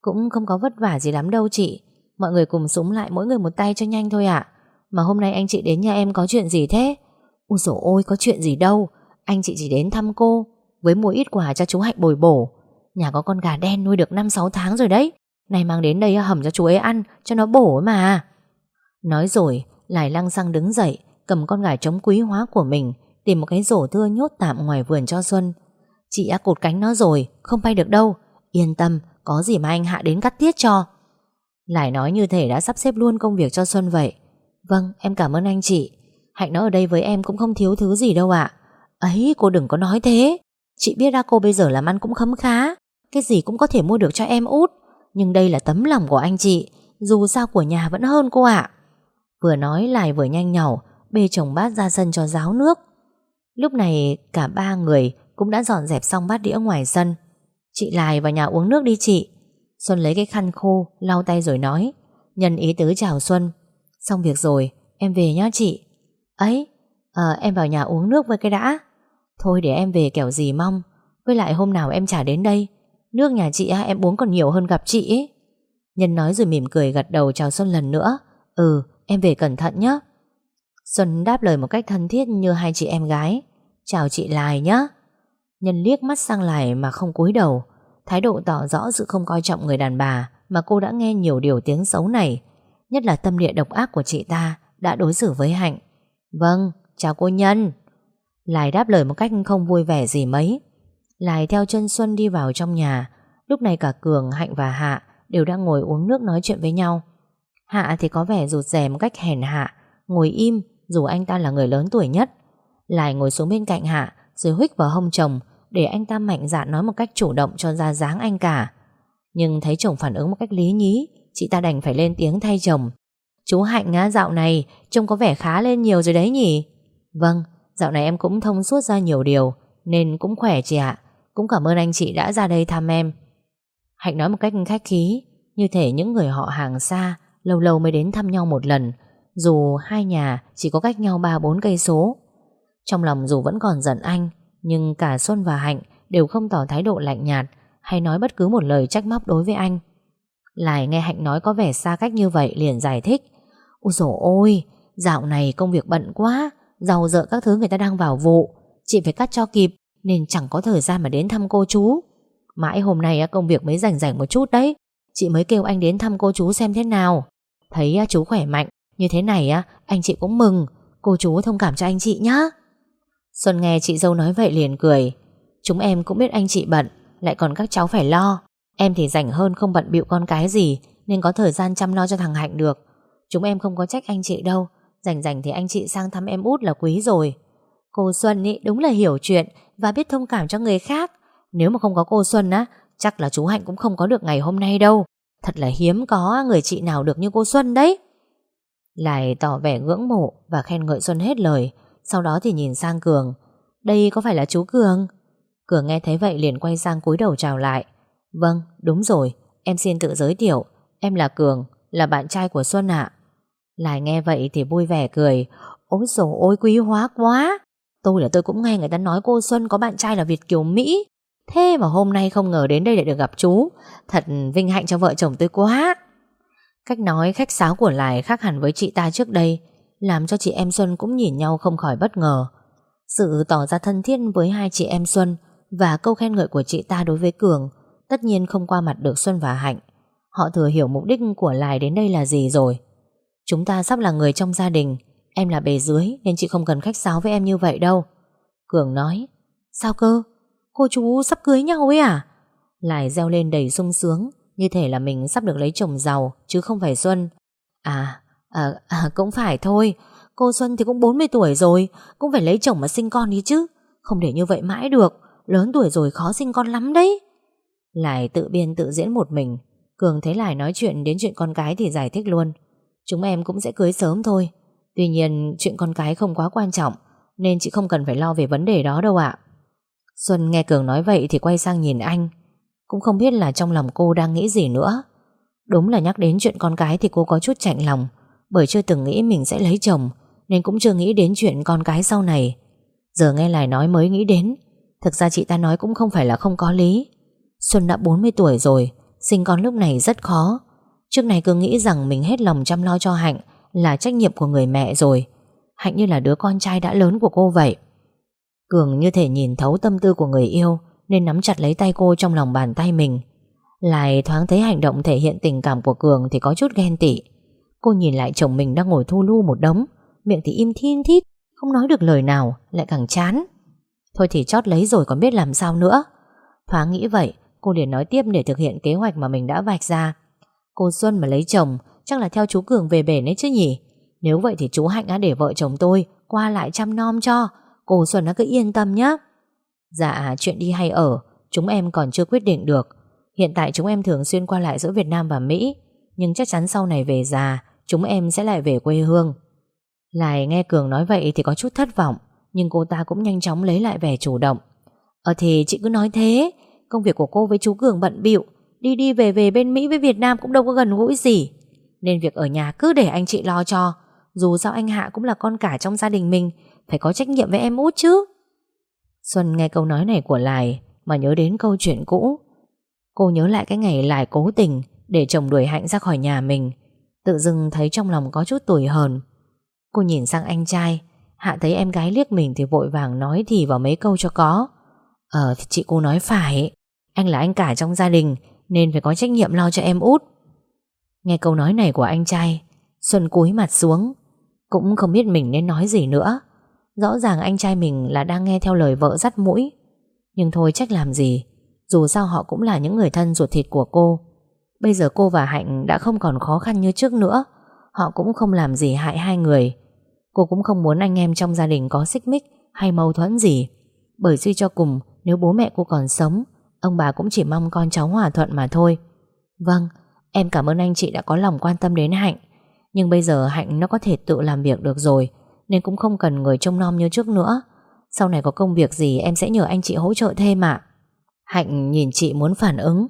Cũng không có vất vả gì lắm đâu chị. Mọi người cùng súng lại mỗi người một tay cho nhanh thôi ạ. Mà hôm nay anh chị đến nhà em có chuyện gì thế? Ôi dồi ôi, có chuyện gì đâu. Anh chị chỉ đến thăm cô, Với mua ít quà cho chú Hạnh bồi bổ. Nhà có con gà đen nuôi được 5-6 tháng rồi đấy. Này mang đến đây hầm cho chú ấy ăn, Cho nó bổ mà. Nói rồi lại lăng xăng đứng dậy cầm con gà trống quý hóa của mình tìm một cái rổ thưa nhốt tạm ngoài vườn cho Xuân. Chị đã cột cánh nó rồi, không bay được đâu. Yên tâm, có gì mà anh Hạ đến cắt tiết cho. Lại nói như thể đã sắp xếp luôn công việc cho Xuân vậy. Vâng, em cảm ơn anh chị. Hạnh nó ở đây với em cũng không thiếu thứ gì đâu ạ. Ấy, cô đừng có nói thế. Chị biết ra cô bây giờ làm ăn cũng khấm khá. Cái gì cũng có thể mua được cho em út. Nhưng đây là tấm lòng của anh chị. Dù sao của nhà vẫn hơn cô ạ. Vừa nói lại vừa nhanh nhỏ bê chồng bát ra sân cho ráo nước. Lúc này cả ba người cũng đã dọn dẹp xong bát đĩa ngoài sân. Chị Lài vào nhà uống nước đi chị. Xuân lấy cái khăn khô, lau tay rồi nói. Nhân ý tứ chào Xuân. Xong việc rồi, em về nhá chị. Ấy, à, em vào nhà uống nước với cái đã. Thôi để em về kẻo gì mong. Với lại hôm nào em trả đến đây. Nước nhà chị em uống còn nhiều hơn gặp chị ấy. Nhân nói rồi mỉm cười gật đầu chào Xuân lần nữa. Ừ, em về cẩn thận nhé. Xuân đáp lời một cách thân thiết như hai chị em gái. Chào chị Lài nhé. Nhân liếc mắt sang Lài mà không cúi đầu. Thái độ tỏ rõ sự không coi trọng người đàn bà mà cô đã nghe nhiều điều tiếng xấu này. Nhất là tâm địa độc ác của chị ta đã đối xử với Hạnh. Vâng, chào cô Nhân. Lài đáp lời một cách không vui vẻ gì mấy. Lài theo chân Xuân đi vào trong nhà. Lúc này cả Cường, Hạnh và Hạ đều đang ngồi uống nước nói chuyện với nhau. Hạ thì có vẻ rụt rè một cách hèn hạ, ngồi im dù anh ta là người lớn tuổi nhất. Lại ngồi xuống bên cạnh Hạ rồi huých vào hông chồng để anh ta mạnh dạn nói một cách chủ động cho ra dáng anh cả. Nhưng thấy chồng phản ứng một cách lý nhí, chị ta đành phải lên tiếng thay chồng. Chú Hạnh á, dạo này trông có vẻ khá lên nhiều rồi đấy nhỉ? Vâng, dạo này em cũng thông suốt ra nhiều điều, nên cũng khỏe chị ạ. Cũng cảm ơn anh chị đã ra đây thăm em. Hạnh nói một cách khách khí, như thể những người họ hàng xa, lâu lâu mới đến thăm nhau một lần, dù hai nhà chỉ có cách nhau 3-4 cây số. Trong lòng dù vẫn còn giận anh, nhưng cả Xuân và Hạnh đều không tỏ thái độ lạnh nhạt hay nói bất cứ một lời trách móc đối với anh. Lại nghe Hạnh nói có vẻ xa cách như vậy liền giải thích. Ôi dồi ôi, dạo này công việc bận quá, giàu dợ các thứ người ta đang vào vụ, chị phải cắt cho kịp nên chẳng có thời gian mà đến thăm cô chú. Mãi hôm nay công việc mới rảnh rảnh một chút đấy, chị mới kêu anh đến thăm cô chú xem thế nào. Thấy à, chú khỏe mạnh, như thế này á, anh chị cũng mừng, cô chú thông cảm cho anh chị nhá. Xuân nghe chị dâu nói vậy liền cười. Chúng em cũng biết anh chị bận, lại còn các cháu phải lo. Em thì rảnh hơn không bận bịu con cái gì, nên có thời gian chăm lo cho thằng Hạnh được. Chúng em không có trách anh chị đâu, rảnh rảnh thì anh chị sang thăm em út là quý rồi. Cô Xuân ý đúng là hiểu chuyện và biết thông cảm cho người khác. Nếu mà không có cô Xuân á, chắc là chú Hạnh cũng không có được ngày hôm nay đâu. Thật là hiếm có người chị nào được như cô Xuân đấy. Lại tỏ vẻ ngưỡng mộ và khen ngợi Xuân hết lời, sau đó thì nhìn sang Cường. Đây có phải là chú Cường? Cường nghe thấy vậy liền quay sang cúi đầu chào lại. Vâng, đúng rồi, em xin tự giới thiệu. Em là Cường, là bạn trai của Xuân ạ. Lại nghe vậy thì vui vẻ cười. Ôi dồi ôi quý hóa quá. Tôi là tôi cũng nghe người ta nói cô Xuân có bạn trai là Việt Kiều Mỹ. Thế mà hôm nay không ngờ đến đây để được gặp chú. Thật vinh hạnh cho vợ chồng tôi quá. Cách nói khách sáo của Lài khác hẳn với chị ta trước đây, làm cho chị em Xuân cũng nhìn nhau không khỏi bất ngờ. Sự tỏ ra thân thiết với hai chị em Xuân và câu khen ngợi của chị ta đối với Cường tất nhiên không qua mặt được Xuân và Hạnh. Họ thừa hiểu mục đích của Lài đến đây là gì rồi. Chúng ta sắp là người trong gia đình, em là bề dưới nên chị không cần khách sáo với em như vậy đâu. Cường nói, sao cơ? Cô chú sắp cưới nhau ấy à? Lại reo lên đầy sung sướng như thể là mình sắp được lấy chồng giàu Chứ không phải Xuân. À, à, à cũng phải thôi. Cô Xuân thì cũng 40 tuổi rồi Cũng phải lấy chồng mà sinh con đi chứ. Không để như vậy mãi được Lớn tuổi rồi khó sinh con lắm đấy. Lại tự biên tự diễn một mình. Cường thấy Lại nói chuyện đến chuyện con cái thì giải thích luôn. Chúng em cũng sẽ cưới sớm thôi. Tuy nhiên chuyện con cái không quá quan trọng Nên chị không cần phải lo về vấn đề đó đâu ạ. Xuân nghe Cường nói vậy thì quay sang nhìn anh. Cũng không biết là trong lòng cô đang nghĩ gì nữa. Đúng là nhắc đến chuyện con cái Thì cô có chút chạnh lòng, Bởi chưa từng nghĩ mình sẽ lấy chồng, Nên cũng chưa nghĩ đến chuyện con cái sau này. Giờ nghe lại nói mới nghĩ đến, Thực ra chị ta nói cũng không phải là không có lý. Xuân đã 40 tuổi rồi, Sinh con lúc này rất khó. Trước này cứ nghĩ rằng mình hết lòng chăm lo cho Hạnh Là trách nhiệm của người mẹ rồi. Hạnh như là đứa con trai đã lớn của cô vậy. Cường như thể nhìn thấu tâm tư của người yêu nên nắm chặt lấy tay cô trong lòng bàn tay mình. Lại thoáng thấy hành động thể hiện tình cảm của Cường thì có chút ghen tị. Cô nhìn lại chồng mình đang ngồi thu lu một đống, Miệng thì im thiên thít Không nói được lời nào Lại càng chán. Thôi thì chót lấy rồi còn biết làm sao nữa. Thoáng nghĩ vậy Cô liền nói tiếp để thực hiện kế hoạch mà mình đã vạch ra. Cô Xuân mà lấy chồng Chắc là theo chú Cường về bể đấy chứ nhỉ? Nếu vậy thì chú Hạnh đã để vợ chồng tôi Qua lại chăm nom cho. Cô Xuân nó cứ yên tâm nhé Dạ chuyện đi hay ở, Chúng em còn chưa quyết định được. Hiện tại chúng em thường xuyên qua lại giữa Việt Nam và Mỹ, Nhưng chắc chắn sau này về già, Chúng em sẽ lại về quê hương. Lại nghe Cường nói vậy thì có chút thất vọng, Nhưng cô ta cũng nhanh chóng lấy lại vẻ chủ động. Ờ thì chị cứ nói thế, Công việc của cô với chú Cường bận bịu, Đi đi về về bên Mỹ với Việt Nam cũng đâu có gần gũi gì. Nên việc ở nhà cứ để anh chị lo cho, Dù sao anh Hạ cũng là con cả trong gia đình mình phải có trách nhiệm với em út chứ. Xuân nghe câu nói này của Lài Mà nhớ đến câu chuyện cũ. Cô nhớ lại cái ngày Lài cố tình Để chồng đuổi Hạnh ra khỏi nhà mình. Tự dưng thấy trong lòng có chút tủi hờn. Cô nhìn sang anh trai. Hạ thấy em gái liếc mình thì vội vàng nói thì vào mấy câu cho có. Ờ thì chị cô nói phải. Anh là anh cả trong gia đình Nên phải có trách nhiệm lo cho em út. Nghe câu nói này của anh trai, Xuân cúi mặt xuống. Cũng không biết mình nên nói gì nữa. Rõ ràng anh trai mình là đang nghe theo lời vợ dắt mũi. Nhưng thôi trách làm gì, Dù sao họ cũng là những người thân ruột thịt của cô. Bây giờ cô và Hạnh đã không còn khó khăn như trước nữa. Họ cũng không làm gì hại hai người. Cô cũng không muốn anh em trong gia đình có xích mích hay mâu thuẫn gì. Bởi suy cho cùng, nếu bố mẹ cô còn sống, Ông bà cũng chỉ mong con cháu hòa thuận mà thôi. Vâng Em cảm ơn anh chị đã có lòng quan tâm đến Hạnh. Nhưng bây giờ Hạnh nó có thể tự làm việc được rồi. Nên cũng không cần người trông nom như trước nữa. Sau này có công việc gì, em sẽ nhờ anh chị hỗ trợ thêm ạ. Hạnh nhìn chị muốn phản ứng.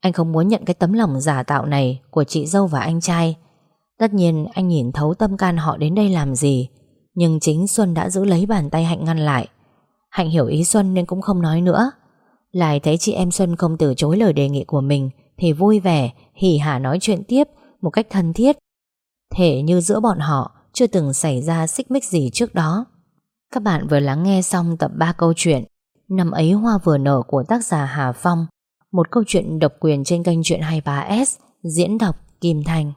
Anh không muốn nhận cái tấm lòng giả tạo này Của chị dâu và anh trai. Tất nhiên, anh nhìn thấu tâm can họ đến đây làm gì. Nhưng chính Xuân đã giữ lấy bàn tay Hạnh ngăn lại. Hạnh hiểu ý Xuân nên cũng không nói nữa. Lại thấy chị em Xuân không từ chối lời đề nghị của mình, Thì vui vẻ, Hỉ hả nói chuyện tiếp Một cách thân thiết. Thể như giữa bọn họ chưa từng xảy ra xích mích gì trước đó. Các bạn vừa lắng nghe xong tập 3 câu chuyện Năm ấy hoa vừa nở của tác giả Hà Phong, Một câu chuyện độc quyền trên kênh truyện 23S Diễn đọc Kim Thành.